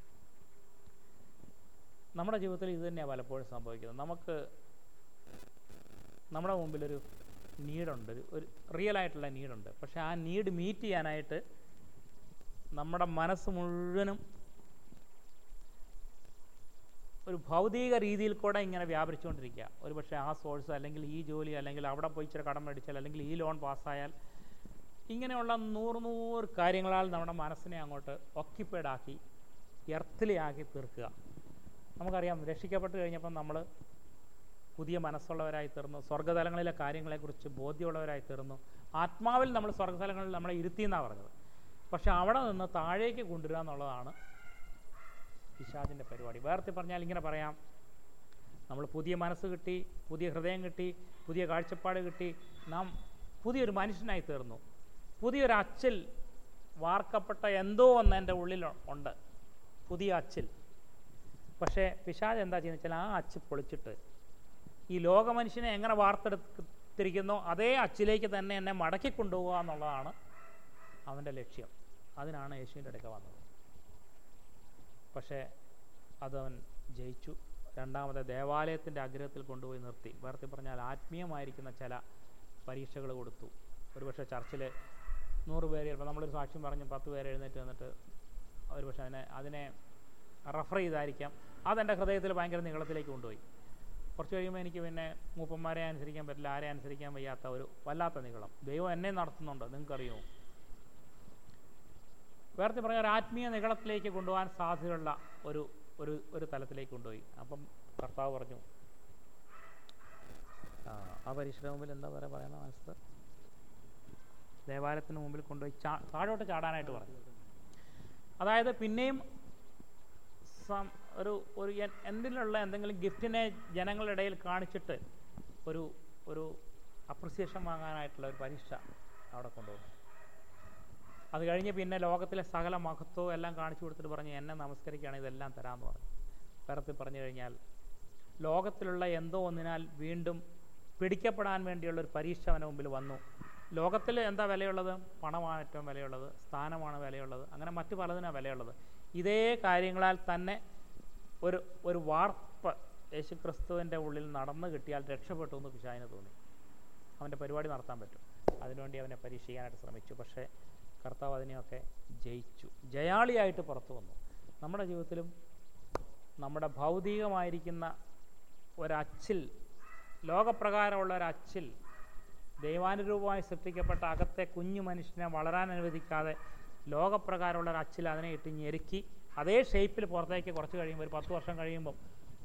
നമ്മുടെ ജീവിതത്തിൽ ഇത് തന്നെയാണ് പലപ്പോഴും സംഭവിക്കുന്നത്. നമുക്ക് നമ്മുടെ മുമ്പിലൊരു നീഡുണ്ട് ഒരു- റിയൽ ആയിട്ടുള്ള നീഡുണ്ട് പക്ഷേ ആ നീഡ് മീറ്റ് ചെയ്യാനായിട്ട് നമ്മുടെ മനസ്സ് മുഴുവനും ഒരു ഭൗതിക രീതിയിൽ കൂടെ ഇങ്ങനെ വ്യാപരിച്ചുകൊണ്ടിരിക്കുക. ഒരു പക്ഷേ ആ സോഴ്സ് അല്ലെങ്കിൽ ഈ ജോലി അല്ലെങ്കിൽ അവിടെ പോയി ഇച്ചിരി കടം മേടിച്ചാൽ അല്ലെങ്കിൽ ഈ ലോൺ പാസ്സായാൽ ഇങ്ങനെയുള്ള നൂറ് നൂറ് കാര്യങ്ങളാൽ നമ്മുടെ മനസ്സിനെ അങ്ങോട്ട് ഒക്യുപ്പൈഡ് ആക്കി എർത്തിലാക്കി തീർക്കുക. നമുക്കറിയാം രക്ഷിക്കപ്പെട്ട് കഴിഞ്ഞപ്പം നമ്മൾ പുതിയ മനസ്സുള്ളവരായി തീർന്നു. സ്വർഗതലങ്ങളിലെ കാര്യങ്ങളെക്കുറിച്ച് ബോധ്യമുള്ളവരായി തീർന്നു. ആത്മാവിൽ നമ്മൾ സ്വർഗതലങ്ങളിൽ നമ്മളെ ഇരുത്തി എന്നാണ് പറഞ്ഞത്. പക്ഷെ അവിടെ നിന്ന് താഴേക്ക് കൊണ്ടുവരിക എന്നുള്ളതാണ് പിശാചിന്റെ പരിപാടി. വേർത്തി പറഞ്ഞാൽ ഇങ്ങനെ പറയാം. നമ്മൾ പുതിയ മനസ്സ് കിട്ടി പുതിയ ഹൃദയം കിട്ടി പുതിയ കാഴ്ചപ്പാട് കിട്ടി. നാം പുതിയൊരു മനുഷ്യനായി തീർന്നു. പുതിയൊരു അച്ചിൽ വാർക്കപ്പെട്ട എന്തോ ഒന്ന് എന്റെ ഉള്ളിൽ ഉണ്ട്. പുതിയ അച്ചിൽ. പക്ഷേ പിശാജ് എന്താ ചെയ്യുന്നത് വെച്ചാൽ ആ അച്ച് പൊളിച്ചിട്ട് ഈ ലോക മനുഷ്യനെ എങ്ങനെ വാർത്തെടുത്തിരിക്കുന്നോ അതേ അച്ചിലേക്ക് തന്നെ എന്നെ മടക്കി കൊണ്ടുപോകുക എന്നുള്ളതാണ് അവന്റെ ലക്ഷ്യം. അതിനാണ് യേശുവിന്റെ അടുക്ക വന്നത്. പക്ഷേ അതവൻ ജയിച്ചു. രണ്ടാമത്തെ ദേവാലയത്തിന്റെ അഗ്രഹത്തിൽ കൊണ്ടുപോയി നിർത്തി. വേർത്തി പറഞ്ഞാൽ ആത്മീയമായിരിക്കുന്ന ചില പരീക്ഷകൾ കൊടുത്തു. ഒരുപക്ഷെ ചർച്ചിൽ നൂറ് പേര് ചിലപ്പോൾ നമ്മളൊരു സാക്ഷ്യം പറഞ്ഞ് പത്ത് പേര് എഴുന്നേറ്റ് വന്നിട്ട് ഒരുപക്ഷെ അതിനെ അതിനെ റെഫർ ചെയ്തായിരിക്കാം. അതെന്റെ ഹൃദയത്തിൽ ഭയങ്കര നീളത്തിലേക്ക് കൊണ്ടുപോയി. കുറച്ച് കഴിയുമ്പോൾ എനിക്ക് പിന്നെ മൂപ്പന്മാരെ അനുസരിക്കാൻ പറ്റില്ല ആരെ അനുസരിക്കാൻ വയ്യാത്ത ഒരു വല്ലാത്ത നീളം. ദൈവം എന്നെ നടത്തുന്നുണ്ട്. നിങ്ങൾക്കറിയുമോ? വേർത്തി പറഞ്ഞ ഒരു ആത്മീയ നികളത്തിലേക്ക് കൊണ്ടുപോകാൻ സാധ്യതയുള്ള ഒരു ഒരു ഒരു തലത്തിലേക്ക് കൊണ്ടുപോയി. അപ്പം കർത്താവ് പറഞ്ഞു ആ പരീക്ഷയുടെ മുമ്പിൽ എന്താ പറയുക പറയുന്ന മനസ്സ് ദേവാലയത്തിന് മുമ്പിൽ കൊണ്ടുപോയി ചാ താഴോട്ട് ചാടാനായിട്ട് പറഞ്ഞു. അതായത് പിന്നെയും ഒരു ഒരു എന്തിനുള്ള എന്തെങ്കിലും ഗിഫ്റ്റിനെ ജനങ്ങളുടെ ഇടയിൽ കാണിച്ചിട്ട് ഒരു ഒരു അപ്രിസിയേഷൻ വാങ്ങാനായിട്ടുള്ള ഒരു പരീക്ഷ അവിടെ കൊണ്ടുപോകും അത് കഴിഞ്ഞ് പിന്നെ ലോകത്തിലെ സകല മഹത്വവും എല്ലാം കാണിച്ചു കൊടുത്തിട്ട് പറഞ്ഞ് എന്നെ നമസ്കരിക്കുകയാണ് ഇതെല്ലാം തരാമെന്ന് പറഞ്ഞു. വേറത്തിൽ പറഞ്ഞു കഴിഞ്ഞാൽ ലോകത്തിലുള്ള എന്തോ ഒന്നിനാൽ വീണ്ടും പിടിക്കപ്പെടാൻ വേണ്ടിയുള്ള ഒരു പരീക്ഷ അവന്റെ മുമ്പിൽ വന്നു. ലോകത്തിൽ എന്താ വിലയുള്ളത്? പണമാണ് ഏറ്റവും വിലയുള്ളത്. സ്ഥാനമാണ് വിലയുള്ളത്. അങ്ങനെ മറ്റു പലതിനാണ് വിലയുള്ളത്. ഇതേ കാര്യങ്ങളാൽ തന്നെ ഒരു ഒരു വാർപ്പ് യേശു ക്രിസ്തുവിന്റെ ഉള്ളിൽ നടന്നു കിട്ടിയാൽ രക്ഷപ്പെട്ടു എന്ന് പിശാവിന് തോന്നി. അവന്റെ പരിപാടി നടത്താൻ പറ്റും. അതിനുവേണ്ടി അവനെ പരീക്ഷിക്കാനായിട്ട് ശ്രമിച്ചു. പക്ഷേ കർത്താവ് അതിനെയൊക്കെ ജയിച്ചു. ജയാളിയായിട്ട് പുറത്തു വന്നു. നമ്മുടെ ജീവിതത്തിലും നമ്മുടെ ഭൗതികമായിരിക്കുന്ന ഒരച്ചിൽ ലോകപ്രകാരമുള്ള ഒരച്ചിൽ ദൈവാനുരൂപമായി സൃഷ്ടിക്കപ്പെട്ട അകത്തെ കുഞ്ഞു മനുഷ്യനെ വളരാൻ അനുവദിക്കാതെ ലോകപ്രകാരമുള്ള ഒരു അച്ചിൽ അതിനെ ഇട്ട് ഞെരുക്കി അതേ ഷേപ്പിൽ പുറത്തേക്ക് കുറച്ച് കഴിയുമ്പോൾ ഒരു പത്ത് വർഷം കഴിയുമ്പം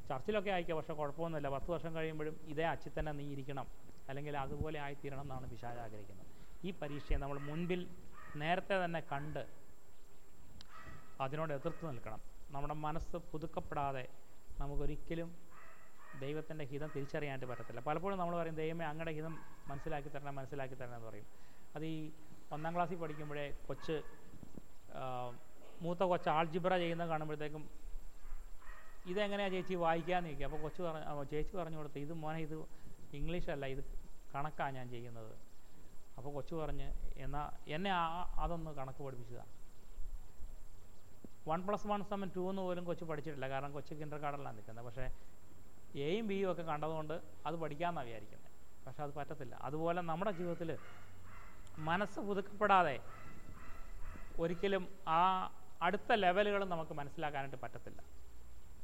ചർച്ചിലൊക്കെ ആയിക്കോ പക്ഷേ കുഴപ്പമൊന്നുമില്ല. പത്ത് വർഷം കഴിയുമ്പോഴും ഇതേ അച്ചിൽ തന്നെ നീ ഇരിക്കണം. അല്ലെങ്കിൽ അതുപോലെ ആയിത്തീരണം എന്നാണ് പിശാച് ആഗ്രഹിക്കുന്നത്. ഈ പരീക്ഷയെ നമ്മൾ മുൻപിൽ നേരത്തെ തന്നെ കണ്ട് അതിനോട് എതിർത്ത് നിൽക്കണം. നമ്മുടെ മനസ്സ് പുതുക്കപ്പെടാതെ നമുക്കൊരിക്കലും ദൈവത്തിന്റെ ഹിതം തിരിച്ചറിയാനായിട്ട് പറ്റത്തില്ല. പലപ്പോഴും നമ്മൾ പറയും ദൈവമേ അങ്ങയുടെ ഹിതം മനസ്സിലാക്കി തരണം മനസ്സിലാക്കി തരണം എന്ന് പറയും. അത് ഈ ഒന്നാം ക്ലാസ്സിൽ പഠിക്കുമ്പോഴേ കൊച്ച് മൂത്ത കൊച്ച് ആൾജിബ്ര ചെയ്യുന്നത് കാണുമ്പോഴത്തേക്കും ഇതെങ്ങനെയാണ് ചേച്ചി വായിക്കാന്ന് ചോദിക്കുക അപ്പോൾ കൊച്ചു പറഞ്ഞു ചേച്ചി പറഞ്ഞു കൊടുത്ത് ഇത് മോനെ ഇത് ഇംഗ്ലീഷല്ല ഇത് കണക്കാണ് ഞാൻ ചെയ്യുന്നത്. അപ്പോൾ കൊച്ചു പറഞ്ഞ് എന്നാൽ എന്നെ അതൊന്ന് കണക്ക് പഠിപ്പിച്ചതാണ് വൺ പ്ലസ് വൺ സമൻ ടു എന്ന് പോലും കൊച്ചു പഠിച്ചിട്ടില്ല. കാരണം കൊച്ചു കിൻഡർ ഗാർഡനിലാണ് നിൽക്കുന്നത്. പക്ഷേ എയും ബിയും ഒക്കെ കണ്ടതുകൊണ്ട് അത് പഠിക്കാമെന്നാണ് വിചാരിക്കുന്നത് പക്ഷെ അത് പറ്റത്തില്ല. അതുപോലെ നമ്മുടെ ജീവിതത്തിൽ മനസ്സ് പുതുക്കപ്പെടാതെ ഒരിക്കലും ആ അടുത്ത ലെവലുകൾ നമുക്ക് മനസ്സിലാക്കാനായിട്ട് പറ്റത്തില്ല.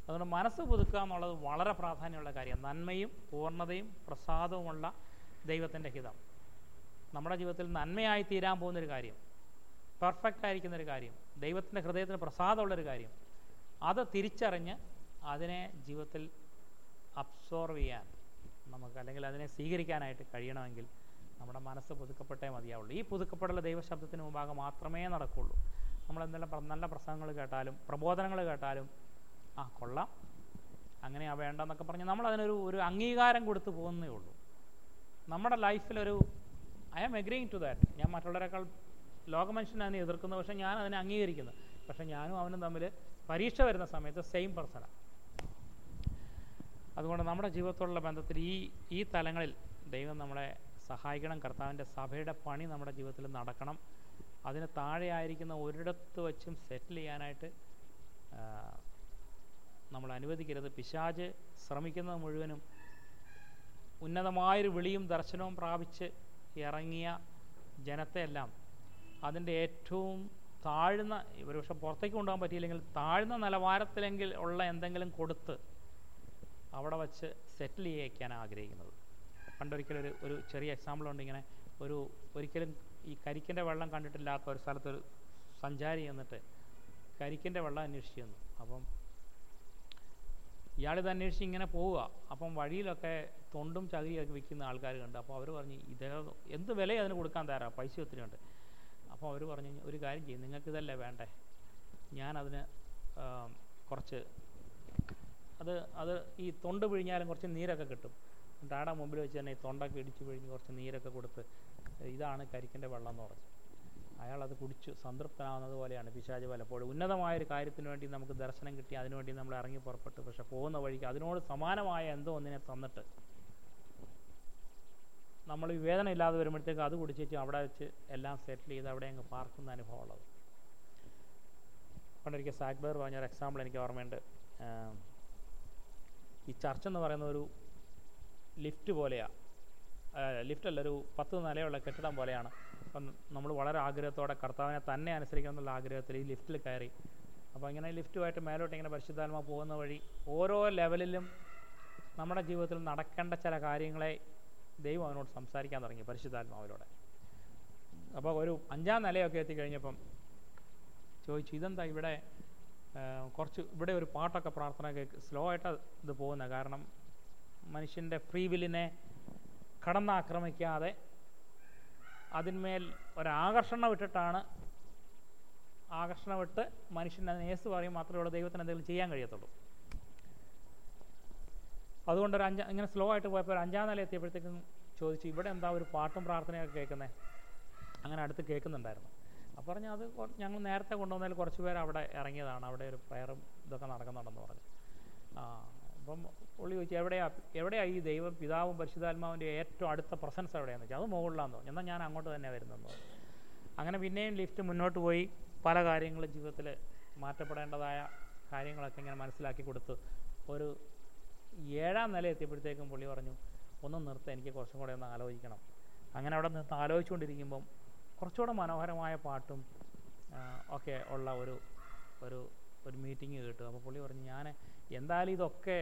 അതുകൊണ്ട് മനസ്സ് പുതുക്കുക എന്നുള്ളത് വളരെ പ്രാധാന്യമുള്ള കാര്യം. നന്മയും പൂർണതയും പ്രസാദവുമുള്ള ദൈവത്തിന്റെ ഹിതം. നമ്മുടെ ജീവിതത്തിൽ നന്മയായി തീരാൻ പോകുന്നൊരു കാര്യം പെർഫെക്റ്റ് ആയിരിക്കുന്നൊരു കാര്യം ദൈവത്തിന്റെ ഹൃദയത്തിന് പ്രസാദമുള്ളൊരു കാര്യം അത് തിരിച്ചറിഞ്ഞ് അതിനെ ജീവിതത്തിൽ അബ്സോർവ് ചെയ്യാൻ നമുക്ക് അല്ലെങ്കിൽ അതിനെ സ്വീകരിക്കാനായിട്ട് കഴിയണമെങ്കിൽ നമ്മുടെ മനസ്സ് പുതുക്കപ്പെട്ടേ മതിയാവുള്ളൂ. ഈ പുതുക്കപ്പെടൽ ദൈവശബ്ദത്തിന് മുമ്പാകെ മാത്രമേ നടക്കുള്ളൂ നമ്മൾ എന്തെല്ലാം നല്ല പ്രസംഗങ്ങൾ കേട്ടാലും പ്രബോധനങ്ങൾ കേട്ടാലും ആ കൊള്ളാം. അങ്ങനെയാ വേണ്ടെന്നൊക്കെ പറഞ്ഞ് നമ്മൾ അതിനൊരു ഒരു അംഗീകാരം കൊടുത്തു പോകുന്നേ ഉള്ളൂ. നമ്മുടെ ലൈഫിലൊരു I am agreeing to that ഞാൻ മറ്റുള്ളവരെക്കാൾ ലോക മനുഷ്യനാണ് എതിർക്കുന്നത് പക്ഷേ ഞാൻ അതിനെ അംഗീകരിക്കുന്നു. പക്ഷേ ഞാനും അവനും തമ്മിൽ പരീക്ഷ വരുന്ന സമയത്ത് സെയിം പേഴ്സണാണ് അതുകൊണ്ട് നമ്മുടെ ജീവിതത്തോടുള്ള ബന്ധത്തിൽ ഈ ഈ തലങ്ങളിൽ ദൈവം നമ്മളെ സഹായിക്കണം. കർത്താവിന്റെ സഭയുടെ പണി നമ്മുടെ ജീവിതത്തിൽ നടക്കണം. അതിന് താഴെയായിരിക്കുന്ന ഒരിടത്ത് വച്ചും സെറ്റിൽ ചെയ്യാനായിട്ട് നമ്മൾ അനുവദിക്കരുത്. പിശാജ് ശ്രമിക്കുന്നത് മുഴുവനും ഉന്നതമായൊരു വിളിയും ദർശനവും പ്രാപിച്ച് ഇറങ്ങിയ ജനത്തെയെല്ലാം അതിന്റെ ഏറ്റവും താഴ്ന്ന ഒരുപക്ഷെ പുറത്തേക്ക് കൊണ്ടുപോകാൻ പറ്റിയില്ലെങ്കിൽ താഴ്ന്ന നിലവാരത്തിലെങ്കിൽ ഉള്ള എന്തെങ്കിലും കൊടുത്ത് അവിടെ വച്ച് സെറ്റിൽ ചെയ്യാൻ ആഗ്രഹിക്കുന്നത്. പണ്ടൊരിക്കലും ഒരു ചെറിയ എക്സാമ്പിൾ ഉണ്ട് ഇങ്ങനെ. ഒരു ഒരിക്കലും ഈ കരിക്കിന്റെ വെള്ളം കണ്ടിട്ടില്ലാത്ത ഒരു സ്ഥലത്തൊരു സഞ്ചാരി എന്നിട്ട് കരിക്കിന്റെ വെള്ളം അന്വേഷിച്ചു അപ്പം ഇയാളിത് അന്വേഷിച്ച് ഇങ്ങനെ പോവുക. അപ്പം വഴിയിലൊക്കെ തൊണ്ടും ചകിരിയൊക്കെ വിൽക്കുന്ന ആൾക്കാർ കണ്ട്. അപ്പോൾ അവർ പറഞ്ഞു ഇത് എന്ത് വില അതിന് കൊടുക്കാൻ തരാം പൈസ ഒത്തിരി ഉണ്ട്. അപ്പോൾ അവർ പറഞ്ഞു ഒരു കാര്യം ചെയ്യും നിങ്ങൾക്കിതല്ലേ വേണ്ടേ? ഞാനതിന് കുറച്ച് അത് അത് ഈ തൊണ്ട് പിഴിഞ്ഞാലും കുറച്ച് നീരൊക്കെ കിട്ടും. ആടെ മുമ്പിൽ വെച്ച് തന്നെ ഈ തൊണ്ടൊക്കെ ഇടിച്ച് പിഴിഞ്ഞ് കുറച്ച് നീരൊക്കെ കൊടുത്ത് ഇതാണ് കരിക്കിന്റെ വെള്ളം എന്ന് പറഞ്ഞു. അയാൾ അത് കുടിച്ച് സംതൃപ്തനാവുന്നത് പോലെയാണ് പിശാജ് പലപ്പോഴും. ഉന്നതമായ ഒരു കാര്യത്തിന് വേണ്ടി നമുക്ക് ദർശനം കിട്ടി അതിനുവേണ്ടി നമ്മൾ ഇറങ്ങി പുറപ്പെട്ടു. പക്ഷെ പോകുന്ന വഴിക്ക് അതിനോട് സമാനമായ എന്തോ ഒന്നിനെ തന്നിട്ട് നമ്മൾ വിവേചനം ഇല്ലാതെ വരുമ്പോഴത്തേക്ക് അത് കുടിച്ചേച്ച് അവിടെ വെച്ച് എല്ലാം സെറ്റിൽ ചെയ്ത് അവിടെ അങ്ങ് പാർക്കുന്ന അനുഭവമുള്ളത്. പണ്ടൊരിക്കൽ സാക്ബർ പറഞ്ഞൊരു എക്സാമ്പിൾ എനിക്ക് ഓർമ്മയുണ്ട്. ഈ ചർച്ച് എന്ന് പറയുന്ന ഒരു ലിഫ്റ്റ് പോലെയാണ് ലിഫ്റ്റ് അല്ല ഒരു പത്ത് നിലയുള്ള കെട്ടിടം പോലെയാണ്. അപ്പം നമ്മൾ വളരെ ആഗ്രഹത്തോടെ കർത്താവിനെ തന്നെ അനുസരിക്കണം എന്നുള്ള ആഗ്രഹത്തിൽ ഈ ലിഫ്റ്റിൽ കയറി. അപ്പോൾ ഇങ്ങനെ ലിഫ്റ്റുമായിട്ട് മേലോട്ട് ഇങ്ങനെ പരിശുദ്ധാത്മ പോകുന്ന വഴി ഓരോ ലെവലിലും നമ്മുടെ ജീവിതത്തിൽ നടക്കേണ്ട ചില കാര്യങ്ങളെ ദൈവം അവനോട് സംസാരിക്കാൻ തുടങ്ങി പരിശുദ്ധാത്മാവിലൂടെ. അപ്പോൾ ഒരു അഞ്ചാം നിലയൊക്കെ എത്തിക്കഴിഞ്ഞപ്പം ചോദിച്ചു ഇതെന്താ ഇവിടെ കുറച്ച് ഇവിടെ ഒരു പാട്ടൊക്കെ പ്രാർത്ഥന കേൾക്ക് സ്ലോ ആയിട്ട് ഇത് പോകുന്നത്? കാരണം മനുഷ്യന്റെ ഫ്രീ വില്ലിനെ കടന്നാക്രമിക്കാതെ അതിന്മേൽ ഒരാകർഷണം വിട്ടിട്ടാണ് ആകർഷണം വിട്ട് മനുഷ്യൻ അതിന് യേസ് പറയും മാത്രമേ ഉള്ളൂ ദൈവത്തിന് എന്തെങ്കിലും ചെയ്യാൻ കഴിയത്തുള്ളൂ. അതുകൊണ്ട് ഒരു അഞ്ചാ ഇങ്ങനെ സ്ലോ ആയിട്ട് പോയപ്പോൾ ഒരു അഞ്ചാം നില എത്തിയപ്പോഴത്തേക്കും ചോദിച്ചു ഇവിടെ എന്താ ഒരു പാട്ടും പ്രാർത്ഥനയൊക്കെ കേൾക്കുന്നത് അങ്ങനെ അടുത്ത് കേൾക്കുന്നുണ്ടായിരുന്നു. അപ്പോൾ പറഞ്ഞു അത് ഞങ്ങൾ നേരത്തെ കൊണ്ടുവന്നതിൽ കുറച്ച് പേർ അവിടെ ഇറങ്ങിയതാണ്. അവിടെ ഒരു പ്രയറും ഇതൊക്കെ നടക്കുന്നുണ്ടെന്ന് പറഞ്ഞു. ആ അപ്പം പുള്ളി ചോദിച്ചു എവിടെയാ? എവിടെയാണ് ഈ ദൈവം പിതാവും പരിശുദ്ധാത്മാവിന്റെ ഏറ്റവും അടുത്ത പ്രസൻസ് എവിടെയാണെന്ന് വെച്ചാൽ അത് മുകളിലാണെന്ന് പറഞ്ഞു. എന്നാൽ ഞാൻ അങ്ങോട്ട് തന്നെ വരുന്നെന്ന് പറഞ്ഞു. അങ്ങനെ പിന്നെയും ലിഫ്റ്റ് മുന്നോട്ട് പോയി. പല കാര്യങ്ങളും ജീവിതത്തിൽ മാറ്റപ്പെടേണ്ടതായ കാര്യങ്ങളൊക്കെ ഇങ്ങനെ മനസ്സിലാക്കി കൊടുത്ത് ഒരു ഏഴാം നില എത്തിയപ്പോഴത്തേക്കും പുള്ളി പറഞ്ഞു ഒന്നും നിർത്ത എനിക്ക് കുറച്ചും കൂടെ ഒന്ന് ആലോചിക്കണം. അങ്ങനെ അവിടെ നിന്ന് ആലോചിച്ചുകൊണ്ടിരിക്കുമ്പം കുറച്ചുകൂടെ മനോഹരമായ പാട്ടും ഒക്കെ ഉള്ള ഒരു ഒരു ഒരു മീറ്റിംഗ് കിട്ടും. അപ്പോൾ പുള്ളി പറഞ്ഞു ഞാൻ എന്തായാലും ഇതൊക്കെ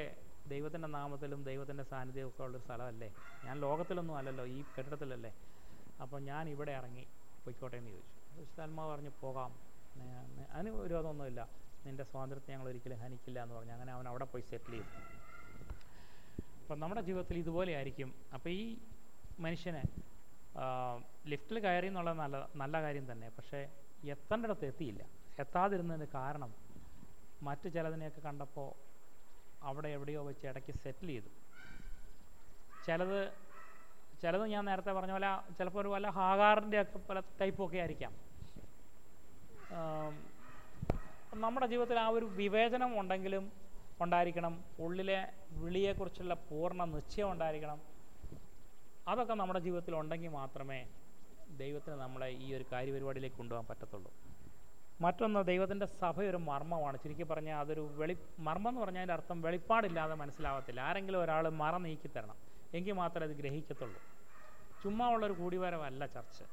ദൈവത്തിന്റെ നാമത്തിലും ദൈവത്തിന്റെ സാന്നിധ്യവും ഒക്കെ ഉള്ളൊരു സ്ഥലമല്ലേ? ഞാൻ ലോകത്തിലൊന്നും അല്ലല്ലോ ഈ കെട്ടിടത്തിലല്ലേ? അപ്പോൾ ഞാൻ ഇവിടെ ഇറങ്ങി പൊയ്ക്കോട്ടെ എന്ന് ചോദിച്ചു. വിശുദ്ധാത്മാവ് പറഞ്ഞു പോകാം. അതിന് വിരോധമൊന്നുമില്ല നിന്റെ സ്വാതന്ത്ര്യത്തെ ഞങ്ങൾ ഒരിക്കലും ഹനിക്കില്ല എന്ന് പറഞ്ഞു. അങ്ങനെ അവൻ അവിടെ പോയി സെറ്റിൽ ചെയ്തു. അപ്പം നമ്മുടെ ജീവിതത്തിൽ ഇതുപോലെ ആയിരിക്കും. അപ്പോൾ ഈ മനുഷ്യനെ ലിഫ്റ്റിൽ കയറി എന്നുള്ളത് നല്ല നല്ല കാര്യം തന്നെ. പക്ഷേ എത്തേണ്ടിടത്ത് എത്തിയില്ല. എത്താതിരുന്നതിന് കാരണം മറ്റു ചിലതിനെയൊക്കെ കണ്ടപ്പോൾ അവിടെ എവിടെയോ വെച്ച് ഇടയ്ക്ക് സെറ്റിൽ ചെയ്തു. ചിലത് ചിലത് ഞാൻ നേരത്തെ പറഞ്ഞ പോലെ ചിലപ്പോൾ ഒരു വല്ല ഹാഗാറിന്റെ ഒക്കെ പല ടൈപ്പൊക്കെ ആയിരിക്കാം. നമ്മുടെ ജീവിതത്തിൽ ആ ഒരു വിവേചനം ഉണ്ടെങ്കിലും ഉണ്ടായിരിക്കണം. ഉള്ളിലെ വിളിയെക്കുറിച്ചുള്ള പൂർണ നിശ്ചയം ഉണ്ടായിരിക്കണം. അതൊക്കെ നമ്മുടെ ജീവിതത്തിൽ ഉണ്ടെങ്കിൽ മാത്രമേ ദൈവത്തിന് നമ്മളെ ഈ ഒരു കാര്യപരിപാടിയിലേക്ക് കൊണ്ടുപോകാൻ പറ്റത്തുള്ളൂ. മറ്റൊന്ന് ദൈവത്തിന്റെ സഭ ഒരു മർമ്മമാണ്. ചുരുക്കി പറഞ്ഞാൽ അതൊരു വെളി മർമ്മം എന്ന് പറഞ്ഞാൽ അതിന്റെ അർത്ഥം വെളിപ്പാടില്ലാതെ മനസ്സിലാവത്തില്ല. ആരെങ്കിലും ഒരാൾ മറ നീക്കി തരണം. എങ്കിൽ മാത്രമേ അത് ഗ്രഹിക്കത്തുള്ളൂ. ചുമ്മാ ഉള്ളൊരു കൂടിവരവല്ല ചർച്ച്.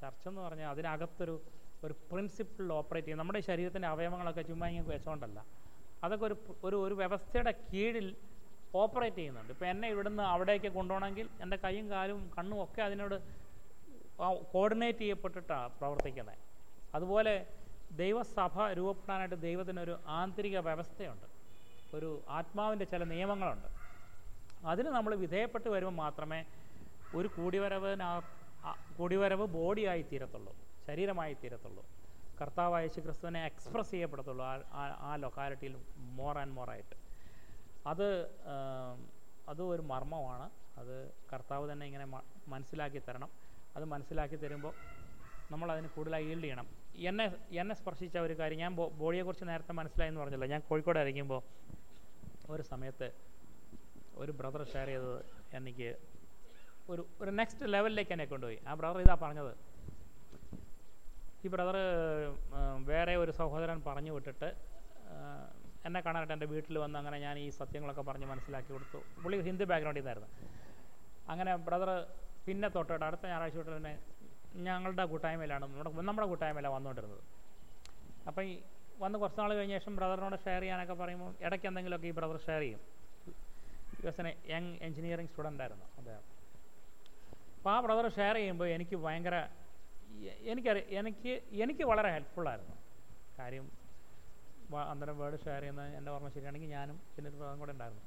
ചർച്ച് എന്ന് പറഞ്ഞാൽ അതിനകത്തൊരു ഒരു പ്രിൻസിപ്പിൾ ഓപ്പറേറ്റ് ചെയ്യും. നമ്മുടെ ശരീരത്തിന്റെ അവയവങ്ങളൊക്കെ ചുമ്മാ ഇങ്ങനെ വെച്ചുകൊണ്ടല്ല അതൊക്കെ ഒരു ഒരു ഒരു വ്യവസ്ഥയുടെ കീഴിൽ ഓപ്പറേറ്റ് ചെയ്യുന്നുണ്ട്. ഇപ്പോൾ എന്നെ ഇവിടുന്ന് അവിടേക്ക് കൊണ്ടുപോകണമെങ്കിൽ എന്റെ കൈയും കാലും കണ്ണും ഒക്കെ അതിനോട് കോർഡിനേറ്റ് ചെയ്യപ്പെട്ടിട്ടാണ് പ്രവർത്തിക്കുന്നത്. അതുപോലെ ദൈവസഭ രൂപപ്പെടാനായിട്ട് ദൈവത്തിനൊരു ആന്തരിക വ്യവസ്ഥയുണ്ട്. ഒരു ആത്മാവിന്റെ ചില നിയമങ്ങളുണ്ട്. അതിന് നമ്മൾ വിധേയപ്പെട്ട് വരുമ്പോൾ മാത്രമേ ഒരു കൂടിവരവിന് കൂടിവരവ് ബോഡിയായി തീരത്തുള്ളൂ. ശരീരമായി തീരത്തുള്ളൂ. കർത്താവ് യേശു ക്രിസ്തുവിനെ എക്സ്പ്രസ് ചെയ്യപ്പെടത്തുള്ളൂ ആ- ആ- ലൊക്കാലിറ്റിയിൽ മോർ ആൻഡ് മോറായിട്ട് അത് അത് ഒരു മർമ്മമാണ്. അത് കർത്താവ് തന്നെ ഇങ്ങനെ മനസ്സിലാക്കി തരണം. അത് മനസ്സിലാക്കി തരുമ്പോൾ നമ്മൾ അതിന് കൂടുതലായി ഈൽഡ് ചെയ്യണം. എന്നെ എന്നെ സ്പർശിച്ച ഒരു കാര്യം. ഞാൻ ബോഡിയെക്കുറിച്ച് നേരത്തെ മനസ്സിലായെന്ന് പറഞ്ഞല്ലോ. ഞാൻ കോഴിക്കോട് ഇറങ്ങുമ്പോൾ ഒരു സമയത്ത് ഒരു ബ്രദർ ഷെയർ ചെയ്തത് എനിക്ക് ഒരു ഒരു നെക്സ്റ്റ് ലെവലിലേക്ക് എന്നെ കൊണ്ടുപോയി. ആ ബ്രദർ ഇതാ പറഞ്ഞത്. ഈ ബ്രദർ വേറെ ഒരു സഹോദരൻ പറഞ്ഞു വിട്ടിട്ട് എന്നെ കാണാനായിട്ട് എന്റെ വീട്ടിൽ വന്ന് അങ്ങനെ ഞാൻ ഈ സത്യങ്ങളൊക്കെ പറഞ്ഞ് മനസ്സിലാക്കി കൊടുത്തു. പുള്ളി ഹിന്ദു ബാക്ക്ഗ്രൗണ്ടിൽ നിന്നായിരുന്നു. അങ്ങനെ ബ്രദർ പിന്നെ തൊട്ടിട്ട് അടുത്ത ഞായറാഴ്ച തൊട്ട് തന്നെ ഞങ്ങളുടെ കൂട്ടായ്മയിലാണ് നമ്മുടെ നമ്മുടെ കൂട്ടായ്മയിലാണ് വന്നുകൊണ്ടിരുന്നത്. അപ്പം ഈ വന്ന് കുറച്ച് നാൾ കഴിഞ്ഞ ശേഷം ബ്രദറിനോട് ഷെയർ ചെയ്യാനൊക്കെ പറയുമ്പോൾ ഇടയ്ക്ക് എന്തെങ്കിലുമൊക്കെ ഈ ബ്രദർ ഷെയർ ചെയ്യും. Because an young engineering student ആയിരുന്നു അദ്ദേഹം. അപ്പോൾ ആ ബ്രദർ ഷെയർ ചെയ്യുമ്പോൾ എനിക്ക് ഭയങ്കര എ- എനിക്കറി എനിക്ക് എനിക്ക് വളരെ ഹെൽപ്ഫുള്ളായിരുന്നു കാര്യം അന്നേരം വേർഡ് ഷെയർ ചെയ്യുന്ന എന്റെ ഓർമ്മ ശരിയാണെങ്കിൽ ഞാനും പിന്നെ ബ്രദറും കൂടെ ഉണ്ടായിരുന്നു.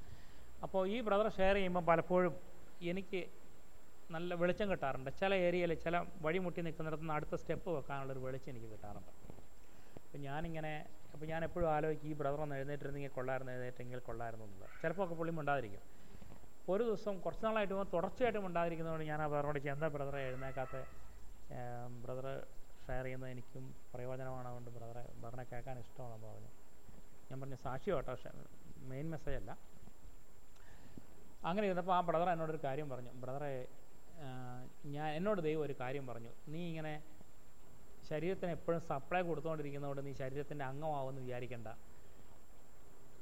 അപ്പോൾ ഈ ബ്രദർ ഷെയർ ചെയ്യുമ്പോൾ പലപ്പോഴും എനിക്ക് നല്ല വെളിച്ചം കിട്ടാറുണ്ട്. ചില ഏരിയയിൽ ചില വഴിമുട്ടി നിൽക്കുന്നിടത്ത് നിന്ന് അടുത്ത സ്റ്റെപ്പ് വെക്കാനുള്ളൊരു വെളിച്ചം എനിക്ക് കിട്ടാറുണ്ട്. അപ്പം ഞാനിങ്ങനെ അപ്പോൾ ഞാൻ എപ്പോഴും ആലോചിക്കും ഈ ബ്രദർ ഒന്ന് എഴുന്നേറ്റിരുന്നെങ്കിൽ കൊള്ളായിരുന്നു എഴുന്നേറ്റെങ്കിൽ കൊള്ളായിരുന്നു എന്നുള്ളത് ചിലപ്പോൾ ഒക്കെ പുള്ളി മിണ്ടാതിരിക്കും. ഒരു ദിവസം കുറച്ച് നാളായിട്ട് പോകുമ്പോൾ തുടർച്ചയായിട്ടും മിണ്ടാതിരിക്കുന്നതുകൊണ്ട് ഞാൻ ആ ബ്രദറോട് എന്താ ബ്രദറെ എഴുന്നേക്കാത്ത? ബ്രദർ ഷെയർ ചെയ്യുന്നത് എനിക്കും പ്രയോജനമാണ് അതുകൊണ്ട് ബ്രദറെ ബ്രദറിനെ കേൾക്കാൻ ഇഷ്ടമാണെന്ന് പറഞ്ഞു. ഞാൻ പറഞ്ഞു സാക്ഷി കേട്ടോ മെയിൻ മെസ്സേജ് അല്ല. അങ്ങനെ ഇരുന്നപ്പോൾ ആ ബ്രദർ എന്നോടൊരു കാര്യം പറഞ്ഞു. ബ്രദറെ ഞാൻ എന്നോട് ദൈവം ഒരു കാര്യം പറഞ്ഞു. നീ ഇങ്ങനെ ശരീരത്തിന് എപ്പോഴും സപ്ലൈ കൊടുത്തുകൊണ്ടിരിക്കുന്നതുകൊണ്ട് നീ ശരീരത്തിന്റെ അംഗമാവുമെന്ന് വിചാരിക്കേണ്ട.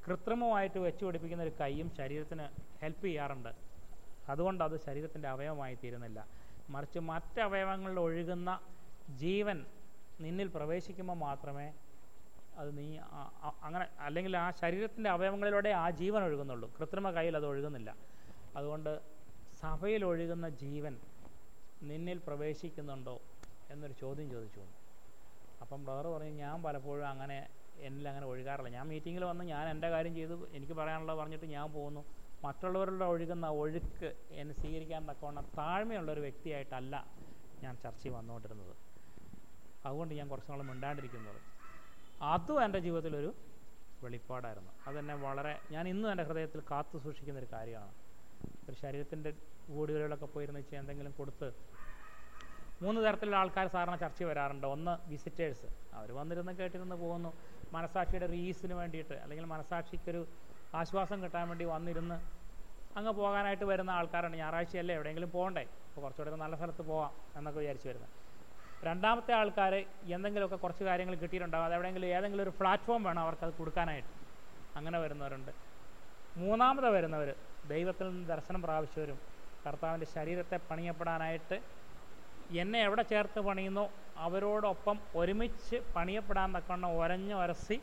കൃത്രിമമായിട്ട് വെച്ച് പിടിപ്പിക്കുന്ന ഒരു കൈയും ശരീരത്തിന് ഹെൽപ്പ് ചെയ്യാറുണ്ട്. അതുകൊണ്ട് അത് ശരീരത്തിന്റെ അവയവമായി തീരുന്നില്ല. മറിച്ച് മറ്റ് അവയവങ്ങളിൽ ഒഴുകുന്ന ജീവൻ നിന്നിൽ പ്രവേശിക്കുമ്പോൾ മാത്രമേ അത് നീ അങ്ങനെ അല്ലെങ്കിൽ ആ ശരീരത്തിന്റെ അവയവങ്ങളിലൂടെ ആ ജീവൻ ഒഴുകുന്നുള്ളൂ. കൃത്രിമ കയ്യിൽ അത് ഒഴുകുന്നില്ല. അതുകൊണ്ട് സഭയിൽ ഒഴുകുന്ന ജീവൻ നിന്നിൽ പ്രവേശിക്കുന്നുണ്ടോ എന്നൊരു ചോദ്യം ചോദിച്ചു. അപ്പം ബ്രദർ പറഞ്ഞു ഞാൻ പലപ്പോഴും അങ്ങനെ എന്നിൽ അങ്ങനെ ഒഴുകാറില്ല. ഞാൻ മീറ്റിങ്ങിൽ വന്ന് ഞാൻ എന്റെ കാര്യം ചെയ്തു എനിക്ക് പറയാനുള്ളത് പറഞ്ഞിട്ട് ഞാൻ പോകുന്നു. മറ്റുള്ളവരുടെ ഒഴുകുന്ന ഒഴുക്ക് എന്നെ സ്വീകരിക്കാൻ തക്കവണ്ണം താഴ്മയുള്ളൊരു വ്യക്തിയായിട്ടല്ല ഞാൻ ചർച്ചയിൽ വന്നുകൊണ്ടിരുന്നത്. അതുകൊണ്ട് ഞാൻ കുറച്ച് നാൾ മിണ്ടാണ്ടിരിക്കുന്നത് അതും എന്റെ ജീവിതത്തിലൊരു വെളിപ്പാടായിരുന്നു. അതെന്നെ വളരെ ഞാൻ ഇന്നും എന്റെ ഹൃദയത്തിൽ കാത്തു സൂക്ഷിക്കുന്ന ഒരു കാര്യമാണ്. ഒരു ശരീരത്തിന്റെ വീടുകളിലൊക്കെ പോയിരുന്ന് വെച്ച് എന്തെങ്കിലും കൊടുത്ത് മൂന്ന് തരത്തിലുള്ള ആൾക്കാർ സാധാരണ ചർച്ച വരാറുണ്ട്. ഒന്ന് വിസിറ്റേഴ്സ് അവർ വന്നിരുന്ന് കേട്ടിരുന്ന് പോകുന്നു. മനസാക്ഷിയുടെ റീസിന് വേണ്ടിയിട്ട് അല്ലെങ്കിൽ മനസാക്ഷിക്കൊരു ആശ്വാസം കിട്ടാൻ വേണ്ടി വന്നിരുന്ന് അങ്ങ് പോകാനായിട്ട് വരുന്ന ആൾക്കാരാണ് ഞായറാഴ്ചയല്ലേ എവിടെയെങ്കിലും പോകണ്ടേ? അപ്പോൾ കുറച്ചുകൂടെ നല്ല സ്ഥലത്ത് പോവാം എന്നൊക്കെ വിചാരിച്ച് വരുന്നത്. രണ്ടാമത്തെ ആൾക്കാർ എന്തെങ്കിലുമൊക്കെ കുറച്ച് കാര്യങ്ങൾ കിട്ടിയിട്ടുണ്ടാകും അതെവിടെയെങ്കിലും ഏതെങ്കിലും ഒരു പ്ലാറ്റ്ഫോം വേണം അവർക്കത് കൊടുക്കാനായിട്ട്. അങ്ങനെ വരുന്നവരുണ്ട്. മൂന്നാമത് വരുന്നവർ ദൈവത്തിൽ നിന്ന് ദർശനം പ്രാപിച്ചവരും കർത്താവിന്റെ ശരീരത്തെ പണിയപ്പെടാനായിട്ട് എന്നെ എവിടെ ചേർത്ത് പണിയുന്നോ? അവരോടൊപ്പം ഒരുമിച്ച് പണിയപ്പെടാൻ തക്കവണ്ണം ഒരഞ്ഞ് ഒരസി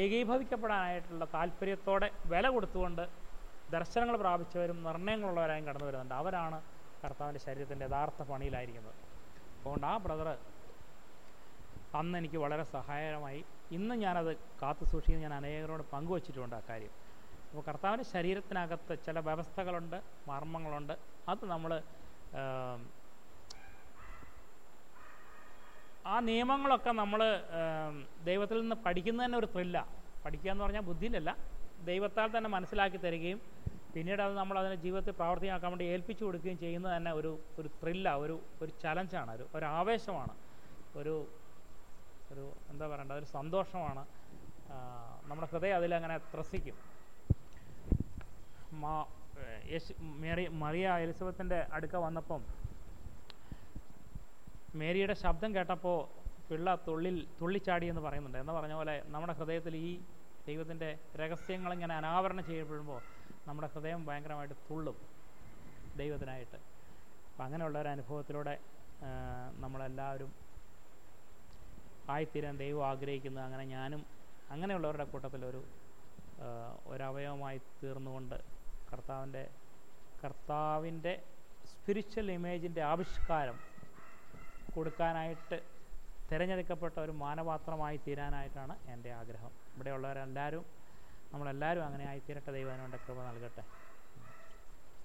ഏകീഭവിക്കപ്പെടാനായിട്ടുള്ള താല്പര്യത്തോടെ വില കൊടുത്തുകൊണ്ട് ദർശനങ്ങൾ പ്രാപിച്ചവരും നിർണയങ്ങളുള്ളവരായും കടന്നു വരുന്നുണ്ട്. അവരാണ് കർത്താവിന്റെ ശരീരത്തിന്റെ യഥാർത്ഥ പണിയിലായിരിക്കുന്നത്. അതുകൊണ്ട് ആ ബ്രദർ അന്ന് എനിക്ക് വളരെ സഹായകരമായി ഇന്ന് ഞാനത് കാത്തു സൂക്ഷിക്കുന്ന ഞാൻ അനേകരോട് പങ്കുവച്ചിട്ടുണ്ട് ആ കാര്യം. അപ്പോൾ കർത്താവിന്റെ ശരീരത്തിനകത്ത് ചില വ്യവസ്ഥകളുണ്ട് മർമ്മങ്ങളുണ്ട്. അത് നമ്മൾ ആ നിയമങ്ങളൊക്കെ നമ്മൾ ദൈവത്തിൽ നിന്ന് പഠിക്കുന്നത് തന്നെ ഒരു ത്രില്ല. പഠിക്കുക എന്ന് പറഞ്ഞാൽ ബുദ്ധിയിലല്ല. ദൈവത്താൽ തന്നെ മനസ്സിലാക്കി തരികയും പിന്നീട് അത് നമ്മൾ അതിനെ ജീവിതത്തിൽ പ്രാവർത്തികമാക്കാൻ വേണ്ടി ഏൽപ്പിച്ചു കൊടുക്കുകയും ചെയ്യുന്നത് തന്നെ ഒരു ഒരു ത്രില്ല ഒരു ഒരു ചലഞ്ചാണ് ഒരു ഒരു ആവേശമാണ്. ഒരു ഒരു എന്താ പറയണ്ട ഒരു സന്തോഷമാണ്. നമ്മുടെ ഹൃദയം അതിലങ്ങനെ ത്രസിക്കും. മാ മേറി മറിയ എലിസബത്തിന്റെ അടുക്ക വന്നപ്പം മേരിയുടെ ശബ്ദം കേട്ടപ്പോൾ പിള്ള തുള്ളിൽ തുള്ളിച്ചാടി എന്ന് പറയുന്നുണ്ട്. എന്ന് പറഞ്ഞ പോലെ നമ്മുടെ ഹൃദയത്തിൽ ഈ ദൈവത്തിന്റെ രഹസ്യങ്ങളിങ്ങനെ അനാവരണം ചെയ്യപ്പെടുമ്പോൾ നമ്മുടെ ഹൃദയം ഭയങ്കരമായിട്ട് തുള്ളും ദൈവത്തിനായിട്ട്. അപ്പം അങ്ങനെയുള്ള ഒരു അനുഭവത്തിലൂടെ നമ്മളെല്ലാവരും ആയിത്തീരാൻ ദൈവം ആഗ്രഹിക്കുന്നത് അങ്ങനെ ഞാനും അങ്ങനെയുള്ളവരുടെ കൂട്ടത്തിലൊരു ഒരവയവമായി തീർന്നുകൊണ്ട് കർത്താവിന്റെ കർത്താവിന്റെ സ്പിരിച്വൽ ഇമേജിന്റെ ആവിഷ്കാരം കൊടുക്കാനായിട്ട് തിരഞ്ഞെടുക്കപ്പെട്ട ഒരു മാനപാത്രമായി തീരാനായിട്ടാണ് എന്റെ ആഗ്രഹം. ഇവിടെയുള്ളവരെല്ലാവരും നമ്മളെല്ലാവരും അങ്ങനെ ആയിത്തീരട്ടെ ദൈവം അതിനുവേണ്ട കൃപ നൽകട്ടെ.